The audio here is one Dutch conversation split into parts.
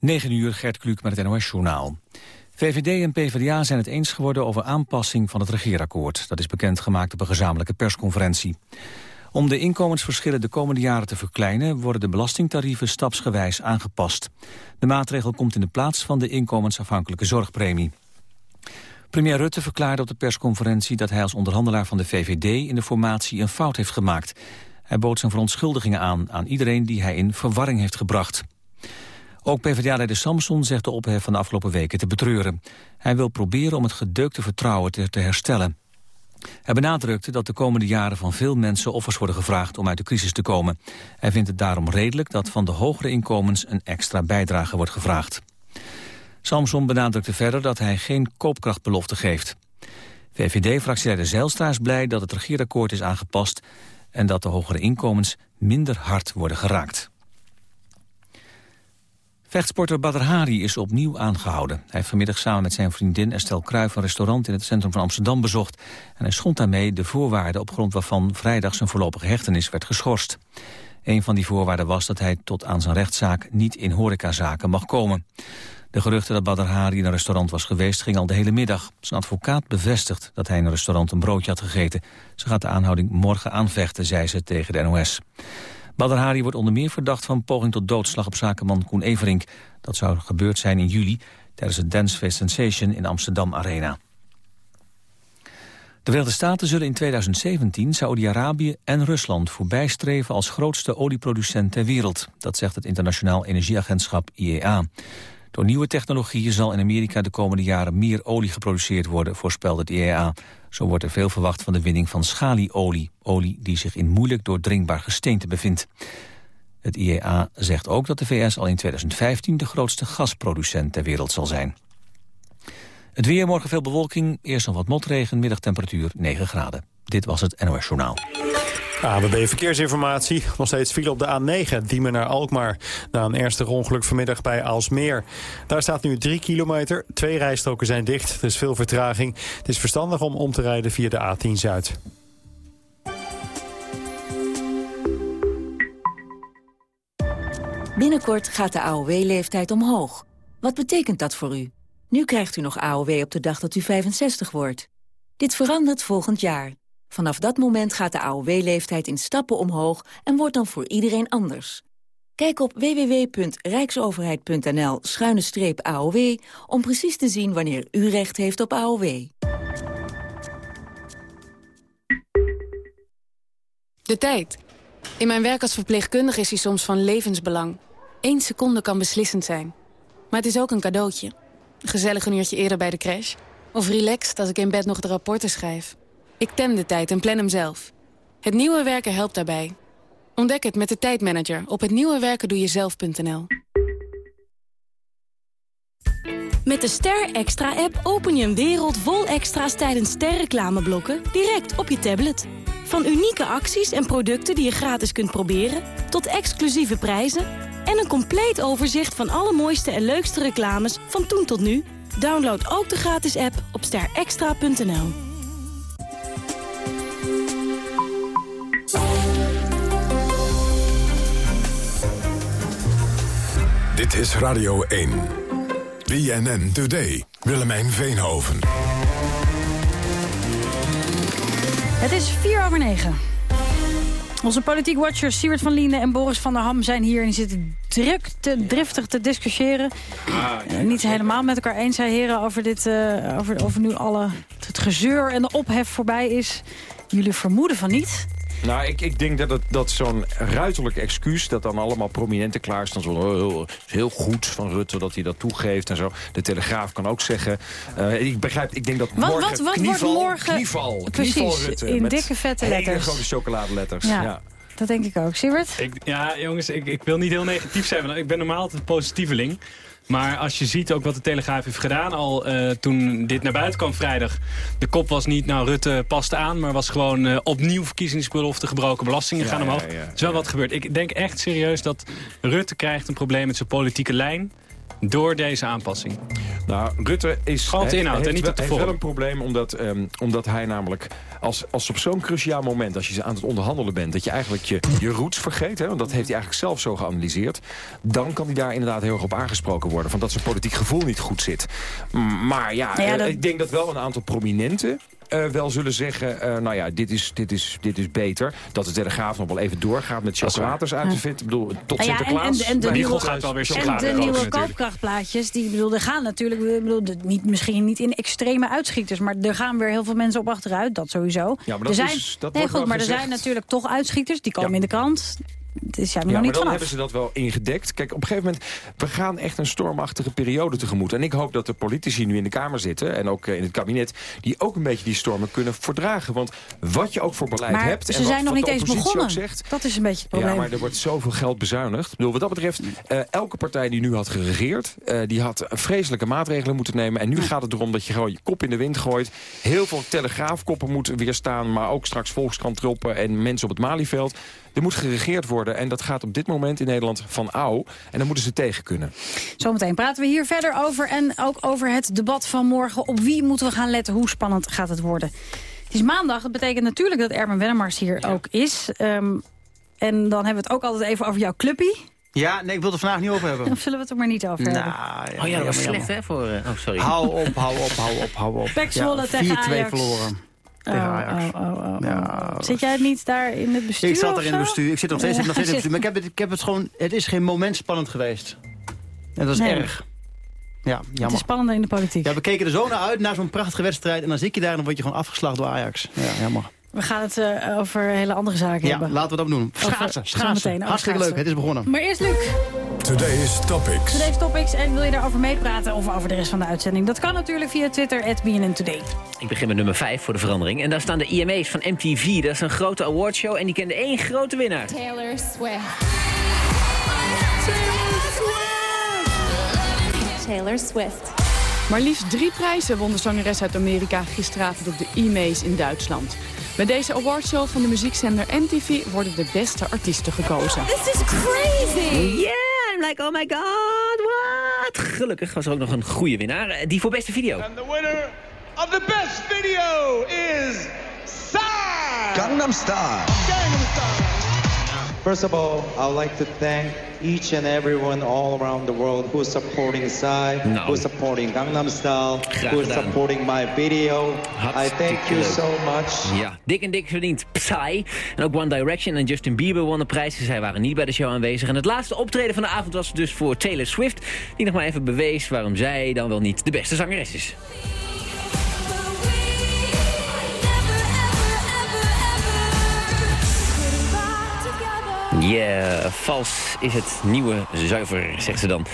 9 uur, Gert Kluk met het NOS-journaal. VVD en PvdA zijn het eens geworden over aanpassing van het regeerakkoord. Dat is bekendgemaakt op een gezamenlijke persconferentie. Om de inkomensverschillen de komende jaren te verkleinen... worden de belastingtarieven stapsgewijs aangepast. De maatregel komt in de plaats van de inkomensafhankelijke zorgpremie. Premier Rutte verklaarde op de persconferentie dat hij als onderhandelaar van de VVD in de formatie een fout heeft gemaakt. Hij bood zijn verontschuldigingen aan aan iedereen die hij in verwarring heeft gebracht. Ook PvdA-leider Samson zegt de ophef van de afgelopen weken te betreuren. Hij wil proberen om het gedeukte vertrouwen te, te herstellen. Hij benadrukte dat de komende jaren van veel mensen offers worden gevraagd om uit de crisis te komen. Hij vindt het daarom redelijk dat van de hogere inkomens een extra bijdrage wordt gevraagd. Samson benadrukte verder dat hij geen koopkrachtbelofte geeft. VVD-fractieleider Zijlstra is blij dat het regeerakkoord is aangepast... en dat de hogere inkomens minder hard worden geraakt. Vechtsporter Badr Hari is opnieuw aangehouden. Hij heeft vanmiddag samen met zijn vriendin Estelle Kruijf... een restaurant in het centrum van Amsterdam bezocht. En hij schond daarmee de voorwaarden op grond waarvan vrijdag zijn voorlopige hechtenis werd geschorst. Een van die voorwaarden was dat hij tot aan zijn rechtszaak niet in horecazaken mag komen. De geruchten dat Badr Hari in een restaurant was geweest ging al de hele middag. Zijn advocaat bevestigt dat hij in een restaurant een broodje had gegeten. Ze gaat de aanhouding morgen aanvechten, zei ze tegen de NOS. Badr Hari wordt onder meer verdacht van poging tot doodslag op zakenman Koen Everink. Dat zou gebeurd zijn in juli tijdens het Dance Fest Sensation in Amsterdam Arena. De Verenigde Staten zullen in 2017 Saoedi-Arabië en Rusland voorbijstreven als grootste olieproducent ter wereld. Dat zegt het Internationaal Energieagentschap IEA. Door nieuwe technologieën zal in Amerika de komende jaren meer olie geproduceerd worden, voorspelde het IEA. Zo wordt er veel verwacht van de winning van schalieolie, olie die zich in moeilijk doordringbaar gesteente bevindt. Het IEA zegt ook dat de VS al in 2015 de grootste gasproducent ter wereld zal zijn. Het weer, morgen veel bewolking, eerst nog wat motregen, middagtemperatuur 9 graden. Dit was het NOS Journaal. ABB Verkeersinformatie. Nog steeds file op de A9, Diemen naar Alkmaar. Na een ernstig ongeluk vanmiddag bij Aalsmeer. Daar staat nu 3 kilometer. Twee rijstroken zijn dicht. Er is veel vertraging. Het is verstandig om om te rijden via de A10 Zuid. Binnenkort gaat de AOW-leeftijd omhoog. Wat betekent dat voor u? Nu krijgt u nog AOW op de dag dat u 65 wordt. Dit verandert volgend jaar. Vanaf dat moment gaat de AOW-leeftijd in stappen omhoog en wordt dan voor iedereen anders. Kijk op www.rijksoverheid.nl-aow om precies te zien wanneer u recht heeft op AOW. De tijd. In mijn werk als verpleegkundige is hij soms van levensbelang. Eén seconde kan beslissend zijn. Maar het is ook een cadeautje. Gezellig een uurtje eerder bij de crash. Of relaxed als ik in bed nog de rapporten schrijf. Ik tem de tijd en plan hem zelf. Het nieuwe werken helpt daarbij. Ontdek het met de tijdmanager op hetnieuwewerkendoejezelf.nl. Met de Ster Extra-app open je een wereld vol extra's tijdens sterreclameblokken direct op je tablet. Van unieke acties en producten die je gratis kunt proberen, tot exclusieve prijzen en een compleet overzicht van alle mooiste en leukste reclames van toen tot nu. Download ook de gratis app op sterextra.nl. Dit is Radio 1. BNN Today. Willemijn Veenhoven. Het is 4 over 9. Onze politiek watchers Siewert van Liene en Boris van der Ham zijn hier... en zitten druk te, driftig te discussiëren. Ah, uh, niet helemaal met elkaar eens, zijn heren, over, dit, uh, over, over nu alle, het gezeur en de ophef voorbij is. Jullie vermoeden van niet. Nou, ik, ik denk dat, het, dat zo'n ruiterlijk excuus... dat dan allemaal prominenten klaarstaan... Zo, heel, heel goed van Rutte dat hij dat toegeeft en zo. De Telegraaf kan ook zeggen... Uh, ik begrijp, ik denk dat wat, morgen... Wat, wat knieval, wordt morgen... Knieval, precies, knieval Rutte, in dikke vette letters. hele grote chocoladeletters. Ja. ja. Dat denk ik ook. Siebert? Ik, ja, jongens, ik, ik wil niet heel negatief zijn. Want ik ben normaal altijd positieveling. Maar als je ziet ook wat de Telegraaf heeft gedaan al uh, toen dit naar buiten kwam vrijdag. De kop was niet, nou Rutte past aan, maar was gewoon uh, opnieuw verkiezingsbelofte gebroken belastingen ja, gaan omhoog. Ja, ja, is wel wat gebeurd. Ik denk echt serieus dat Rutte krijgt een probleem met zijn politieke lijn door deze aanpassing. Nou, Rutte is, Gewoon de inhoud, heeft, en niet wel- op de heeft wel vorm. een probleem, omdat, ehm, omdat hij namelijk... Als, als op zo'n cruciaal moment, als je aan het onderhandelen bent... dat je eigenlijk je, je roots vergeet, hè, want dat heeft hij eigenlijk zelf zo geanalyseerd... dan kan hij daar inderdaad heel erg op aangesproken worden... van dat zijn politiek gevoel niet goed zit. Maar ja, ja, eh, dat- ik denk dat wel een aantal prominenten... eh, wel zullen zeggen, eh, nou ja, dit is, dit, is, dit is beter. Dat de Telegraaf nog wel even doorgaat met Charles Waters uit te vinden. Ik bedoel, tot Nou ja, Sinterklaas. en- en de nieuwe- gaat wel weer is- En chocolade de nieuwe koopkrachtplaatjes, die bedoel, er gaan natuurlijk, ik bedoel, niet, misschien niet in extreme uitschieters, maar er gaan weer heel veel mensen op achteruit, dat sowieso. Ja, maar dat er zijn, is- dat nee, wordt goed, wel maar er zijn natuurlijk toch uitschieters, die komen Ja. in de krant. Dus Ja, nog maar niet dan vanaf. hebben ze dat wel ingedekt. Kijk, op een gegeven moment, we gaan echt een stormachtige periode tegemoet. En ik hoop dat de politici nu in de Kamer zitten, en ook eh, in het kabinet... die ook een beetje die stormen kunnen verdragen. Want wat je ook voor beleid Maar hebt... ze en wat, zijn nog wat niet de eens oppositie ook begonnen. Zegt, Dat is een beetje het probleem. ja, maar er wordt zoveel geld bezuinigd. Ik bedoel, wat dat betreft, eh, elke partij die nu had geregeerd... eh, die had vreselijke maatregelen moeten nemen. En nu gaat het erom dat je gewoon je kop in de wind gooit. Heel veel telegraafkoppen moeten weerstaan... maar ook straks Volkskrant en mensen op het Malieveld. Er moet geregeerd worden en dat gaat op dit moment in Nederland van ouw. En dan moeten ze tegen kunnen. Zometeen praten we hier verder over en ook over het debat van morgen. Op wie moeten we gaan letten? Hoe spannend gaat het worden? Het is maandag, dat betekent natuurlijk dat Erben Wennemars hier ook is. Ehm, en dan hebben we het ook altijd even over jouw clubpie. Ja, nee, ik wil het er vandaag niet over hebben. Of zullen we het er maar niet over Nou, hebben? ja, Oh ja, dat was slecht hè voor... eh, oh, sorry. Hou op, hou op, hou op, hou op. Pek Zwolle tegen 4-2 Ajax. verloren. Tegen Ajax. Oh, oh, oh. Ja, Zit jij niet daar in het bestuur Ik zat er in het bestuur. Ik zit nog steeds, Ja, nog steeds in het bestuur. Maar ik heb, het, ik heb het gewoon... Het is geen moment spannend geweest. En dat is Nee. erg. Ja, Het is jammer. spannender in de politiek. Ja, we keken er zo naar uit, naar zo'n prachtige wedstrijd. En dan zit je daar en dan word je gewoon afgeslagen door Ajax. Ja, jammer. We gaan het eh, over hele andere zaken Ja, hebben. laten we dat doen. Schaatsen, schaatsen. meteen Hartstikke leuk, het is begonnen. Maar eerst Luc, Today's Topics. today's topics. En wil je daarover meepraten of over de rest van de uitzending? Dat kan natuurlijk via Twitter, at BNN Today. Ik begin met nummer 5 voor de verandering. En daar staan de IMA's van MTV. Dat is een grote awardshow en die kende één grote winnaar. Taylor Swift. Taylor Swift. Maar liefst drie prijzen won de zangeres uit Amerika gisteravond op de E-Maze in Duitsland. Bij deze awardshow van de muziekzender MTV worden de beste artiesten gekozen. This is crazy! Yeah, I'm like, oh my god, what? Gelukkig was er ook nog een goede winnaar, eh, die voor beste video. And the winner of the best video is Psy! Gangnam Style. Gangnam Style. First of all, I would like to thank each and everyone all around the world who is supporting Psy, Nou. who is supporting Gangnam Style, Graag who is gedaan. supporting my video. I thank you leuk. so much. Ja, dik en dik verdient Psy. En ook One Direction en Justin Bieber wonnen prijzen. Zij waren niet bij de show aanwezig. En het laatste optreden van de avond was dus voor Taylor Swift. Die nog maar even bewees waarom zij dan wel niet de beste zangeres is. Yeah, vals is het nieuwe zuiver, zegt ze dan.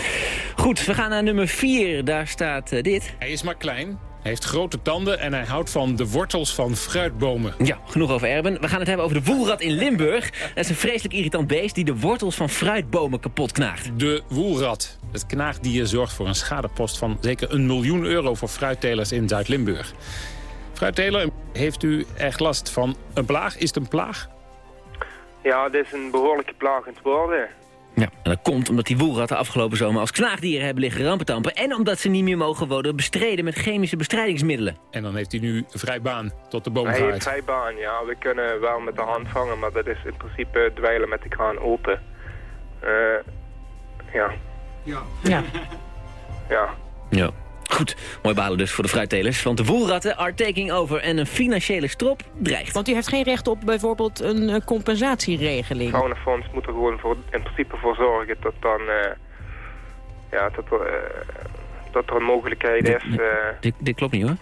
Goed, we gaan naar nummer 4. Daar staat eh, dit. Hij is maar klein, hij heeft grote tanden en hij houdt van de wortels van fruitbomen. Ja, genoeg over Erben. We gaan het hebben over de woelrat in Limburg. Dat is een vreselijk irritant beest die de wortels van fruitbomen kapot knaagt. De woelrat. Het knaagdier zorgt voor een schadepost van zeker een miljoen euro voor fruittelers in Zuid-Limburg. Fruitteler, heeft u echt last van een plaag? Is het een plaag? Ja, dit is een behoorlijke plaag aan het worden. Ja, en dat komt omdat die woelratten afgelopen zomer als knaagdieren hebben liggen rampentampen... en omdat ze niet meer mogen worden bestreden met chemische bestrijdingsmiddelen. En dan heeft hij nu vrij baan tot de boom Hij heeft vrij baan, ja. We kunnen wel met de hand vangen, maar dat is in principe dweilen met de kraan open. Eh, ja. Ja. Ja. Ja. Ja. Goed, mooi balen dus voor de fruittelers. Want de woelratten are taking over en een financiële strop dreigt. Want u heeft geen recht op bijvoorbeeld een eh, compensatieregeling. Het Faunafonds moet er gewoon voor, in principe voor zorgen dat dan... eh, ja, dat er, eh, dat er een mogelijkheid is... eh, Dit, dit klopt niet hoor.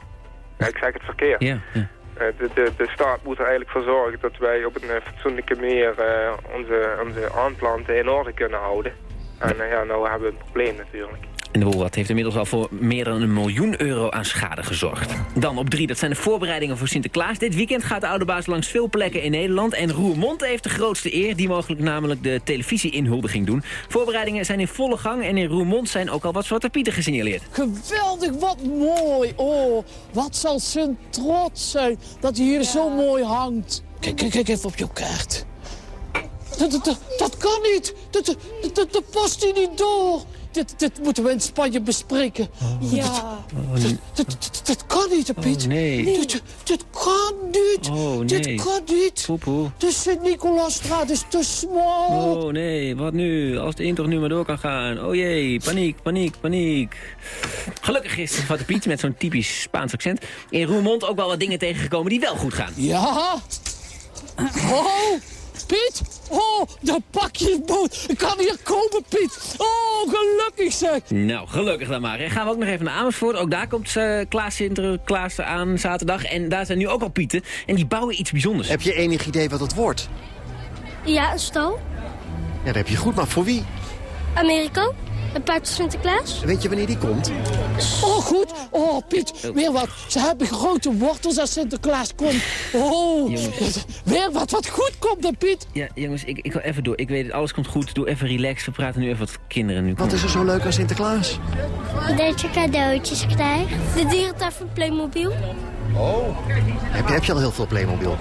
ja, ik zeg het verkeerd. Ja, ja. Eh, de, de, de staat moet er eigenlijk voor zorgen dat wij op een fatsoenlijke manier eh, onze, onze aanplanten in orde kunnen houden. En ja, nou hebben we een probleem natuurlijk. En de woelrat heeft inmiddels al voor meer dan een miljoen euro aan schade gezorgd. Dan op drie, dat zijn de voorbereidingen voor Sinterklaas. Dit weekend gaat de oude baas langs veel plekken in Nederland. En Roermond heeft de grootste eer, die mogelijk namelijk de televisie-inhuldiging doen. Voorbereidingen zijn in volle gang en in Roermond zijn ook al wat zwarte pieten gesignaleerd. Geweldig, wat mooi. Oh, wat zal zijn trots zijn dat hij hier zo mooi hangt. Kijk, kijk, kijk even op jouw kaart. Dat, dat, dat, dat kan niet. Dat, dat, dat, dat past hier niet door. Dit, dit moeten we in Spanje bespreken. Ja. Dit, dit- dit kan niet, Piet. Oh, nee. Dit, dit kan niet. Oh, nee. Dit kan niet. Poepoe. De Sint-Nicolaasstraat is te smal. Oh nee, wat nu? Als de intocht nu maar door kan gaan. Oh jee, paniek, paniek, paniek. Gelukkig is Zwarte Piet met zo'n typisch Spaans accent... in Roermond ook wel wat dingen tegengekomen die wel goed gaan. Ja? Oh, Piet. Oh, de pakjesboot. Ik kan hier komen, Piet. Oh, gelukkig zeg. Nou, gelukkig dan maar. hè. Gaan we ook nog even naar Amersfoort. Ook daar komt uh, Klaas Sinterklaas aan zaterdag. En daar zijn nu ook al Pieten. En die bouwen iets bijzonders. Heb je enig idee wat het wordt? Ja, een stal. Ja, dat heb je goed, maar voor wie? Amerika. Een paard van Sinterklaas. Weet je wanneer die komt? Oh, goed. Oh, Piet, weer wat. Ze hebben grote wortels als Sinterklaas komt. Oh, weer wat. Wat goed komt dan, Piet. Ja, jongens, ik, ik wil even door. Ik weet het, alles komt goed. Doe even relax. We praten nu even wat kinderen nu. Wat is er zo leuk aan Sinterklaas? Dat je cadeautjes krijgt. De dierentuin van Playmobil. Oh. Heb je, heb je al heel veel Playmobil?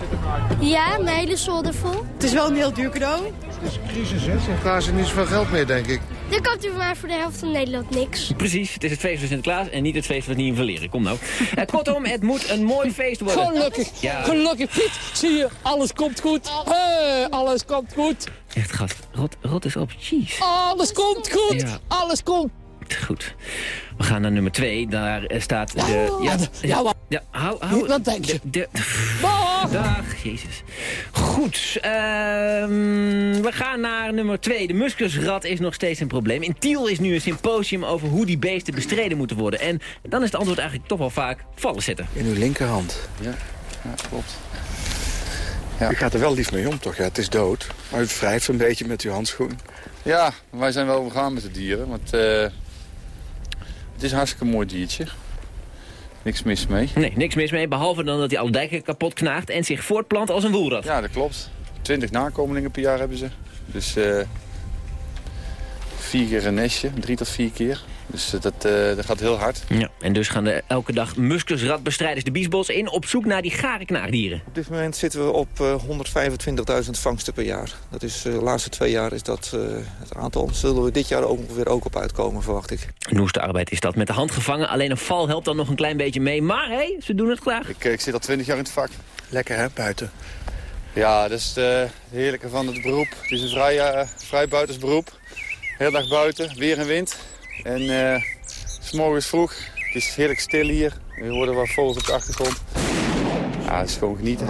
Ja, mijn hele zolder vol. Het is wel een heel duur cadeau. Het is een crisis, hè? Sinterklaas heeft niet zoveel geld meer, denk ik. Dan koopt u maar voor de helft van Nederland niks. Precies, het is het feest van Sinterklaas en niet het feest wat niet in verleren. Kom nou. Uh, kortom, het moet een mooi feest worden. Gelukkig, Ja. gelukkig, Piet. Zie je, alles komt goed. Hey, alles komt goed. Echt gast, rot, rot is op. Jeez. Alles komt goed. Ja. Alles komt. Goed. We gaan naar nummer twee. Daar eh, staat de... Ja, ja, ja, hou, hou. Wat denk je? De, Dag, jezus. Goed, ehm, we gaan naar nummer twee. De muskusrat is nog steeds een probleem. In Tiel is nu een symposium over hoe die beesten bestreden moeten worden. En dan is het antwoord eigenlijk toch wel vaak vallen zetten. In uw linkerhand. Ja, ja klopt. U gaat er wel lief mee om, toch? Ja, het is dood. Maar u wrijft een beetje met uw handschoen. Ja, wij zijn wel begaan met de dieren. Want, eh, het is een hartstikke mooi diertje. Niks mis mee. Nee, niks mis mee, behalve dan dat hij alle dijken kapot knaagt en zich voortplant als een woelrat. Ja, dat klopt. Twintig nakomelingen per jaar hebben ze. Dus eh, vier keer een nestje, drie tot vier keer. Dus eh, dat, eh, dat gaat heel hard. Ja, en dus gaan er elke dag muskusratbestrijders de biesbos in op zoek naar die gare knaagdieren. Op dit moment zitten we op eh, 125.000 vangsten per jaar. Dat is, eh, de laatste twee jaar is dat eh, het aantal. Zullen we dit jaar ook ongeveer ook op uitkomen, verwacht ik. Noeste arbeid is dat met de hand gevangen. Alleen een val helpt dan nog een klein beetje mee. Maar hé, hey, ze doen het graag. Ik, eh, ik zit al twintig jaar in het vak. Lekker, hè, buiten? Ja, dat is het, eh, heerlijke van het beroep. Het is een vrij, eh, vrij buitensberoep. Heel dag buiten, weer en wind. En eh, s morgens vroeg. Het is heerlijk stil hier. We horen wat vogels op de achtergrond. Ja, het is gewoon genieten.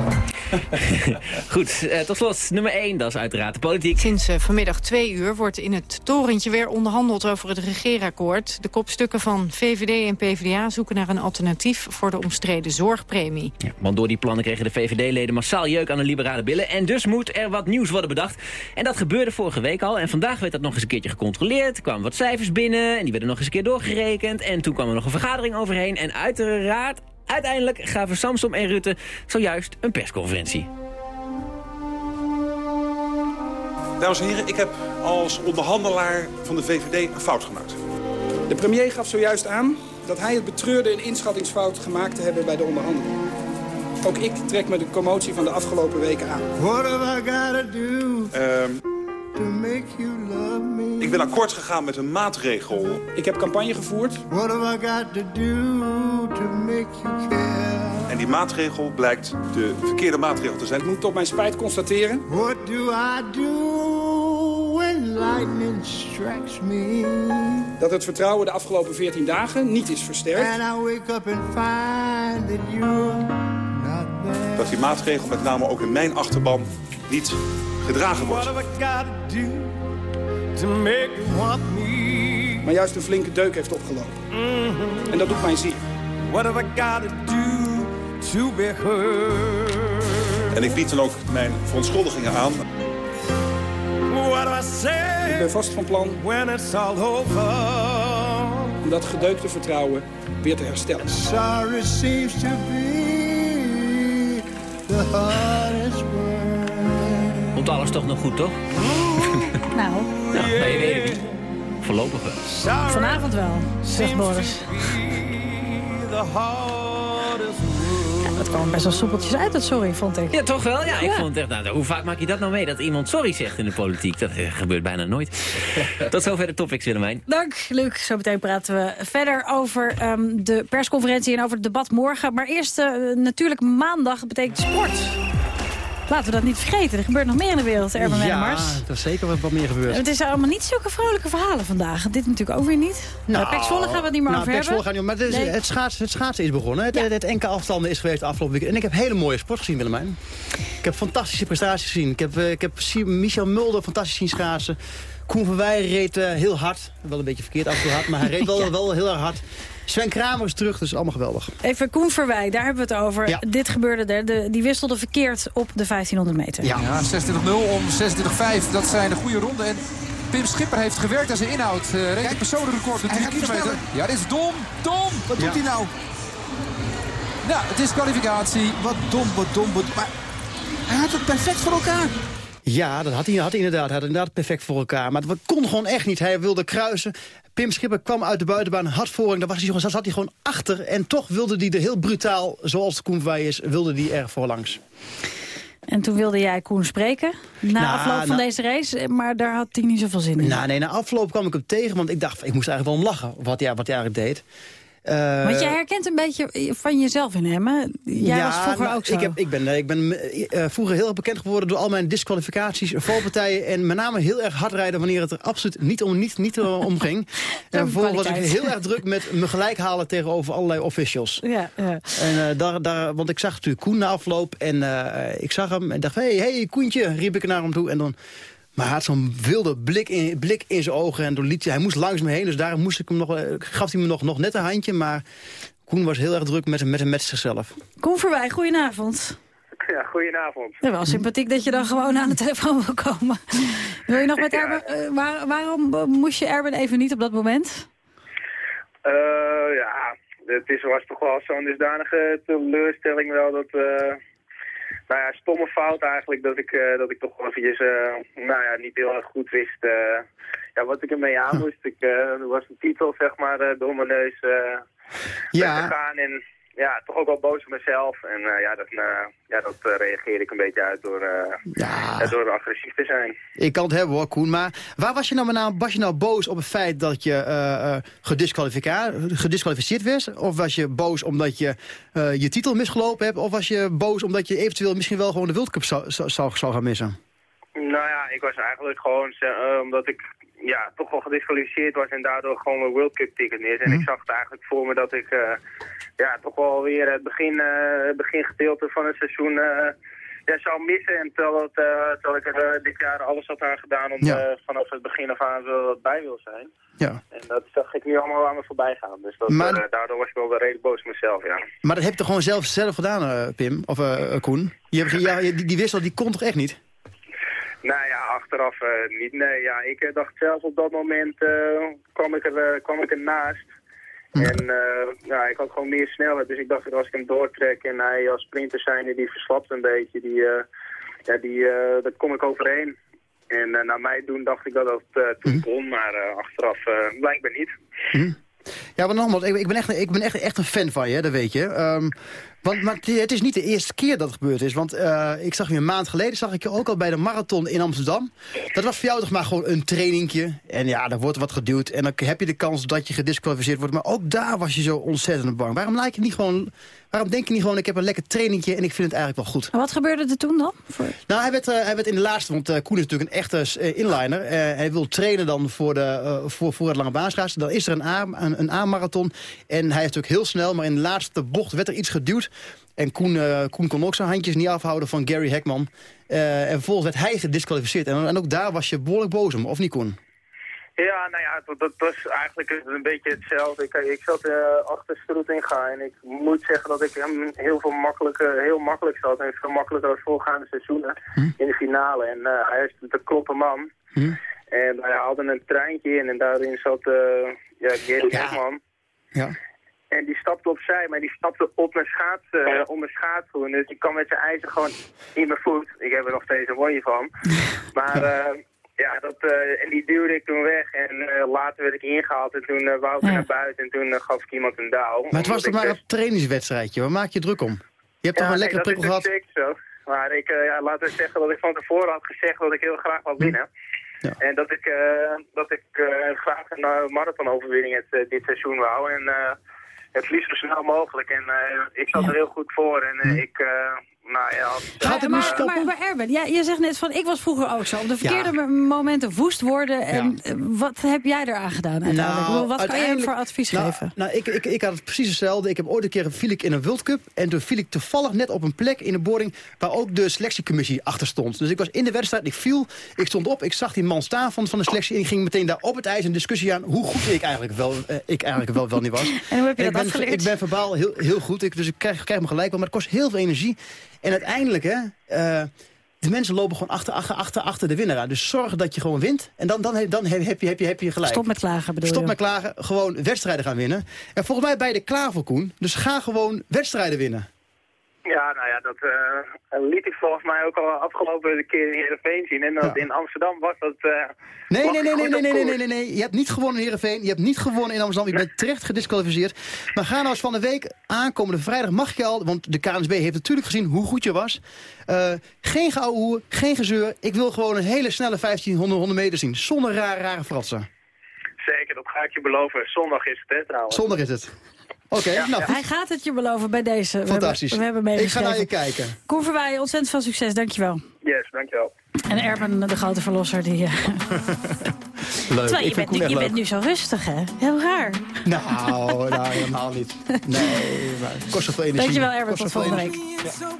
Goed, eh, tot slot nummer 1, dat is uiteraard de politiek. Sinds eh, vanmiddag twee uur wordt in het torentje weer onderhandeld over het regeerakkoord. De kopstukken van VVD en PvdA zoeken naar een alternatief voor de omstreden zorgpremie. Ja, want door die plannen kregen de VVD-leden massaal jeuk aan de liberale billen. En dus moet er wat nieuws worden bedacht. En dat gebeurde vorige week al. En vandaag werd dat nog eens een keertje gecontroleerd. Er kwamen wat cijfers binnen en die werden nog eens een keer doorgerekend. En toen kwam er nog een vergadering overheen. En uiteraard, uiteindelijk gaven Samsom en Rutte zojuist een persconferentie. Dames en heren, ik heb als onderhandelaar van de VVD een fout gemaakt. De premier gaf zojuist aan dat hij het betreurde een inschattingsfout gemaakt te hebben bij de onderhandeling. Ook ik trek me de commotie van de afgelopen weken aan. What have I gotta do Ehm, to make you love me? ik ben akkoord gegaan met een maatregel. Ik heb campagne gevoerd. What have I got to do to make you care? En die maatregel blijkt de verkeerde maatregel te zijn. Ik moet tot mijn spijt constateren What do I do when lightning strikes me? dat het vertrouwen de afgelopen 14 dagen niet is versterkt. And I wake up and find that you're not there. Dat die maatregel met name ook in mijn achterban niet gedragen wordt. Maar juist een flinke deuk heeft opgelopen. Mhm. En dat doet mij zeer. What have I got to do to be heard? En ik bied dan ook mijn verontschuldigingen aan. What do I say Ik ben vast van plan when it's all over? om dat gedeukte vertrouwen weer te herstellen. Sorry seems to be the hardest word. Komt alles toch nog goed, toch? Nou, Ja, nee, weet ik niet. Voorlopig wel. vanavond wel, zegt Boris. Het kwam best wel soepeltjes uit, dat sorry, vond ik. Ja, toch wel? Ja, ik Ja. vond het echt... Nou, hoe vaak maak je dat nou mee, dat iemand sorry zegt in de politiek? Dat eh, gebeurt bijna nooit. Tot zover de topics, Willemijn. Dank, Luc. Zo meteen praten we verder over ehm, de persconferentie en over het debat morgen. Maar eerst eh, natuurlijk maandag betekent sport. Laten we dat niet vergeten. Er gebeurt nog meer in de wereld, Erben ja, Wennemars. er is zeker wat, wat meer gebeurd. Het is allemaal niet zulke vrolijke verhalen vandaag. Dit natuurlijk ook weer niet. Nou, Pek Zwolle gaan we het niet meer nou, over Pek hebben. Gaan niet- maar het, is- Nee. het, schaatsen, het schaatsen is begonnen. Het, het, NK afstanden is geweest afgelopen weekend. En ik heb hele mooie sport gezien, Willemijn. Ik heb fantastische prestaties gezien. Ik heb, eh, ik heb Michel Mulder fantastisch zien schaatsen. Koen van Wij reed eh, heel hard. Wel een beetje verkeerd af en toe hard, maar hij reed wel, wel heel erg hard. Sven Kramer is terug, dus allemaal geweldig. Even Koen Verwij, daar hebben we het over. Ja. Dit gebeurde er. De, die wisselde verkeerd op de 1500 meter. Ja. 26-0 om 26-5. Dat zijn de goede ronden. En Pim Schipper heeft gewerkt aan zijn inhoud. Uh, reed het personenrecord op de 3 kilometer. Ja, dit is dom. Dom. Wat doet Ja. hij nou? Ja, het is kwalificatie. Wat dom, wat dom, wat... Maar hij had het perfect voor elkaar. Ja, dat had hij, had hij inderdaad. Hij had inderdaad perfect voor elkaar. Maar het kon gewoon echt niet. Hij wilde kruisen. Pim Schipper kwam uit de buitenbaan, had voorrang. Daar was hij, zat hij gewoon achter. En toch wilde hij er heel brutaal, zoals Koen Verwij is, wilde hij erg voorlangs. En toen wilde jij Koen spreken. Na Nou, afloop van nou- deze race. Maar daar had hij niet zoveel zin in. Nou, nee, na afloop kwam ik hem tegen, want ik dacht, ik moest eigenlijk wel om lachen, wat hij, wat hij eigenlijk deed. Eh, Want jij herkent een beetje van jezelf in hem, hè? Jij was vroeger nou, ook zo. Ik, heb, ik ben, eh, ik ben eh, vroeger heel erg bekend geworden door al mijn disqualificaties, valpartijen en met name heel erg hard rijden wanneer het er absoluut niet om, niet, niet eh, om ging. en vervolgens was ik heel erg druk met me gelijk halen tegenover allerlei officials. Ja, ja. En, eh, daar, daar, want ik zag natuurlijk Koen na afloop en eh, ik zag hem en dacht, hé, hey, hey, Koentje, riep ik naar hem toe. En dan, maar hij had zo'n wilde blik in, blik in zijn ogen en toen liet hij, hij moest langs me heen. Dus daarom moest ik hem nog, eh, gaf hij me nog, nog net een handje, maar Koen was heel erg druk met, met, met zichzelf. Koen Verwij, goedenavond. Ja, goedenavond. Ja, wel sympathiek dat je dan gewoon aan de telefoon wil komen. Wil je nog met Erben... eh, waar- waarom moest je Erben even niet op dat moment? Eh, ja, het is, was toch wel zo'n dusdanige teleurstelling wel dat... eh, nou ja, stomme fout eigenlijk dat ik, eh, dat ik toch eventjes, eh, nou ja, niet heel erg goed wist eh, ja, wat ik ermee aan moest. Ik, was een titel, zeg maar, door mijn neus Ja. weggegaan en ja, toch ook wel boos op mezelf. En eh, ja, dat, eh, ja, dat eh, reageerde ik een beetje uit door, ja, door agressief te zijn. Ik kan het hebben hoor, Koen. Maar waar was je nou, met name- was je nou boos op het feit dat je gedisqualificeerd was? Of was je boos omdat je je titel misgelopen hebt? Of was je boos omdat je eventueel misschien wel gewoon de World Cup zou, zou, zou, gaan missen? Nou ja, ik was eigenlijk gewoon, omdat ik ja, toch wel gedisqualificeerd was en daardoor gewoon mijn World Cup ticket mis. En ik zag het eigenlijk voor me dat ik ja, toch wel weer het begin, eh, begingedeelte van het seizoen eh, ja, zou missen. En terwijl, het, eh, terwijl ik er dit jaar alles had aan gedaan om Ja. vanaf het begin af aan wat bij wil zijn. Ja. En dat zag ik nu allemaal aan me voorbij gaan. Dus dat, Maar- daardoor was ik wel weer redelijk boos op mezelf, ja. Maar dat heb je toch gewoon zelf, zelf gedaan, Pim? Of Koen? Je, hebt- ja, die, die wissel die kon toch echt niet? Nou ja, achteraf niet. Nee, ja, ik dacht zelf op dat moment kwam, ik er, kwam ik ernaast. En eh, ja, ik had gewoon meer snelheid. Dus ik dacht dat als ik hem doortrek en hij als sprinter zijnde, die verslapt een beetje. Die, eh, ja, die, eh daar kom ik overheen. En naar mij doen dacht ik dat dat toen kon, maar eh, achteraf blijkbaar niet. Ja, maar nogmaals, ik, ik ben, echt, ik ben echt, echt een fan van je, dat weet je. Ehm, want, maar het, is niet de eerste keer dat het gebeurd is. Want eh, ik zag je een maand geleden, zag ik je ook al bij de marathon in Amsterdam. Dat was voor jou toch maar gewoon een trainingje. En ja, daar wordt wat geduwd. En dan heb je de kans dat je gedisqualificeerd wordt. Maar ook daar was je zo ontzettend bang. Waarom, laat je niet gewoon, waarom denk je niet gewoon, ik heb een lekker trainingje en ik vind het eigenlijk wel goed. En wat gebeurde er toen dan? Nou, hij werd, eh, hij werd in de laatste, want eh, Koen is natuurlijk een echte inliner. Hij wil trainen dan voor, de, voor, voor het lange baanschaatsen. Dan is er een A- een, een A-marathon. En hij is natuurlijk heel snel, maar in de laatste bocht werd er iets geduwd. En Koen, eh, Koen kon ook zijn handjes niet afhouden van Gary Hekman. Eh, en vervolgens werd hij gedisqualificeerd. En, en ook daar was je behoorlijk boos om, of niet Koen? Ja, nou ja, dat, dat was eigenlijk een beetje hetzelfde. Ik, ik zat uh, achter Stroet in ga en ik moet zeggen dat ik hem heel, veel makkelijker, heel makkelijk zat. En veel makkelijker als voorgaande seizoenen in de finale. En uh, hij is de kloppe man. En hij haalde een treintje in en daarin zat uh, ja, Gary Hekman. Ja. En die stapte opzij, maar die stapte op mijn schaats, uh, op mijn schaatsschoen. Dus ik kwam met zijn ijzer gewoon in mijn voet. Ik heb er nog steeds een wonje van. Maar uh, ja, dat, uh, en die duwde ik toen weg. En later werd ik ingehaald en toen wou ik ja. naar buiten. En toen gaf ik iemand een douw. Maar het was toch maar een trainingswedstrijdje? Waar maak je druk om? Je hebt toch Ja, een nee, lekkere dat is prikkel gehad? zeker zo. Maar ik, eh, ja, laten we zeggen dat ik van tevoren had gezegd dat ik heel graag wou winnen. En dat ik, eh, dat ik eh, graag een marathonoverwinning het, eh, dit seizoen wou. En eh, het liefst zo snel mogelijk. En eh, ik zat er heel goed voor. En eh, ik, eh, nou ja... maar, maar, maar, maar Erben, ja, je zegt net van, ik was vroeger ook zo. Op de verkeerde momenten woest worden. En eh, wat heb jij eraan gedaan uiteindelijk? Ik bedoel, wat kan je hem voor advies nou, geven? Nou, ik, ik, ik had het precies hetzelfde. Ik heb ooit een keer viel ik in een World Cup. En toen viel ik toevallig net op een plek in de boarding... waar ook de selectiecommissie achter stond. Dus ik was in de wedstrijd, ik viel, ik stond op... ik zag die man staan van, van de selectie... en ik ging meteen daar op het ijs een discussie aan... hoe goed ik eigenlijk wel, eh, ik eigenlijk wel, wel niet was. En hoe heb je ik dat ben, afgeleerd? Ik ben verbaal heel, heel goed, ik, dus ik krijg, krijg me gelijk wel. Maar het kost heel veel energie. En uiteindelijk, hè... eh, de mensen lopen gewoon achter, achter, achter, achter de winnaar. Dus zorg dat je gewoon wint. En dan, dan, heb, dan heb, heb, je, heb, je, heb je gelijk. Stop met klagen, bedoel Stop je? met klagen. Gewoon wedstrijden gaan winnen. En volgens mij ben je er klaar voor, Koen. Dus ga gewoon wedstrijden winnen. Ja, nou ja, dat eh, liet ik volgens mij ook al afgelopen keer in Heerenveen zien. En dat in Amsterdam was dat... eh, Nee, was nee, nee, nee, nee, nee, nee, nee, nee, nee. Je hebt niet gewonnen in Heerenveen. Je hebt niet gewonnen in Amsterdam. Je bent terecht gedisqualificeerd. Maar ga nou eens van de week aankomende vrijdag mag je al... want de KNSB heeft natuurlijk gezien hoe goed je was. Eh, geen geouwehoer, geen gezeur. Ik wil gewoon een hele snelle 1500 100 meter zien. Zonder rare, rare fratsen. Zeker, dat ga ik je beloven. Zondag is het, hè, trouwens. Zondag is het. Oké, nou goed. Hij gaat het je beloven bij deze. We Fantastisch. hebben, we hebben ik ga naar je kijken. Koen Verwaaien, ontzettend veel succes, dankjewel. Yes, dankjewel. En Erben, de grote verlosser, die... eh, Leuk. Terwijl je, bent, je leuk. bent nu zo rustig, hè? Heel raar. Nou, nou, helemaal niet. Nee, maar het kost zoveel energie. Dankjewel, Erben. Kost Tot volgende week. So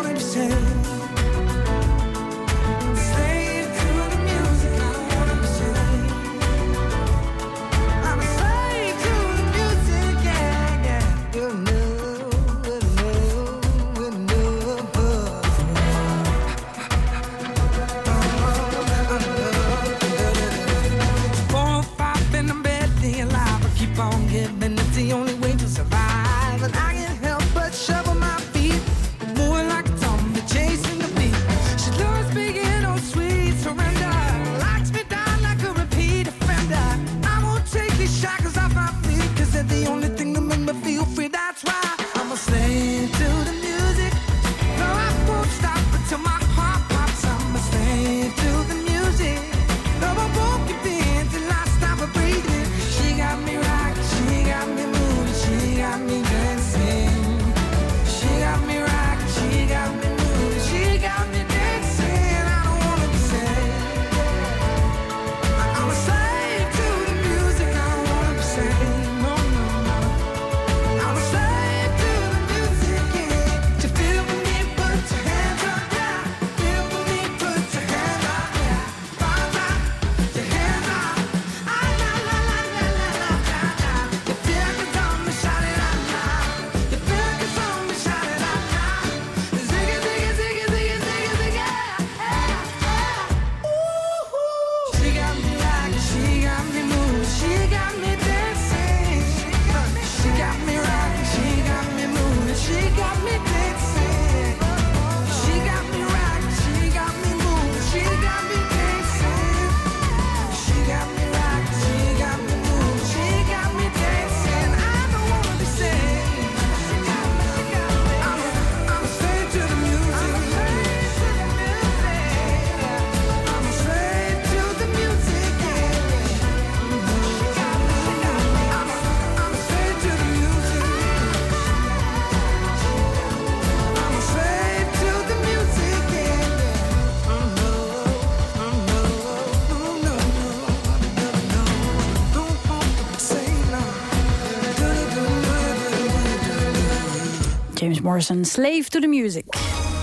James Morrison, Slave to the Music.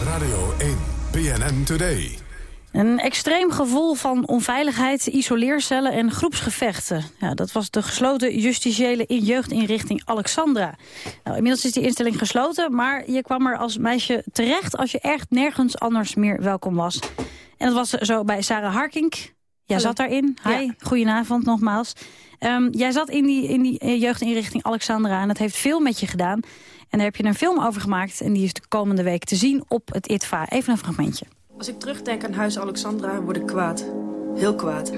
Radio 1, BNN Today. Een extreem gevoel van onveiligheid, isoleercellen en groepsgevechten. Ja, dat was de gesloten justitiële in jeugdinrichting Alexandra. Nou, inmiddels is die instelling gesloten, maar je kwam er als meisje terecht... als je echt nergens anders meer welkom was. En dat was zo bij Sarah Harkink. Jij Hallo. zat daarin. Hi, goedenavond nogmaals. Ehm, jij zat in die, in die eh, jeugdinrichting Alexandra en dat heeft veel met je gedaan. En daar heb je een film over gemaakt en die is de komende week te zien op het ITVA. Even een fragmentje. Als ik terugdenk aan Huis Alexandra, word ik kwaad. Heel kwaad.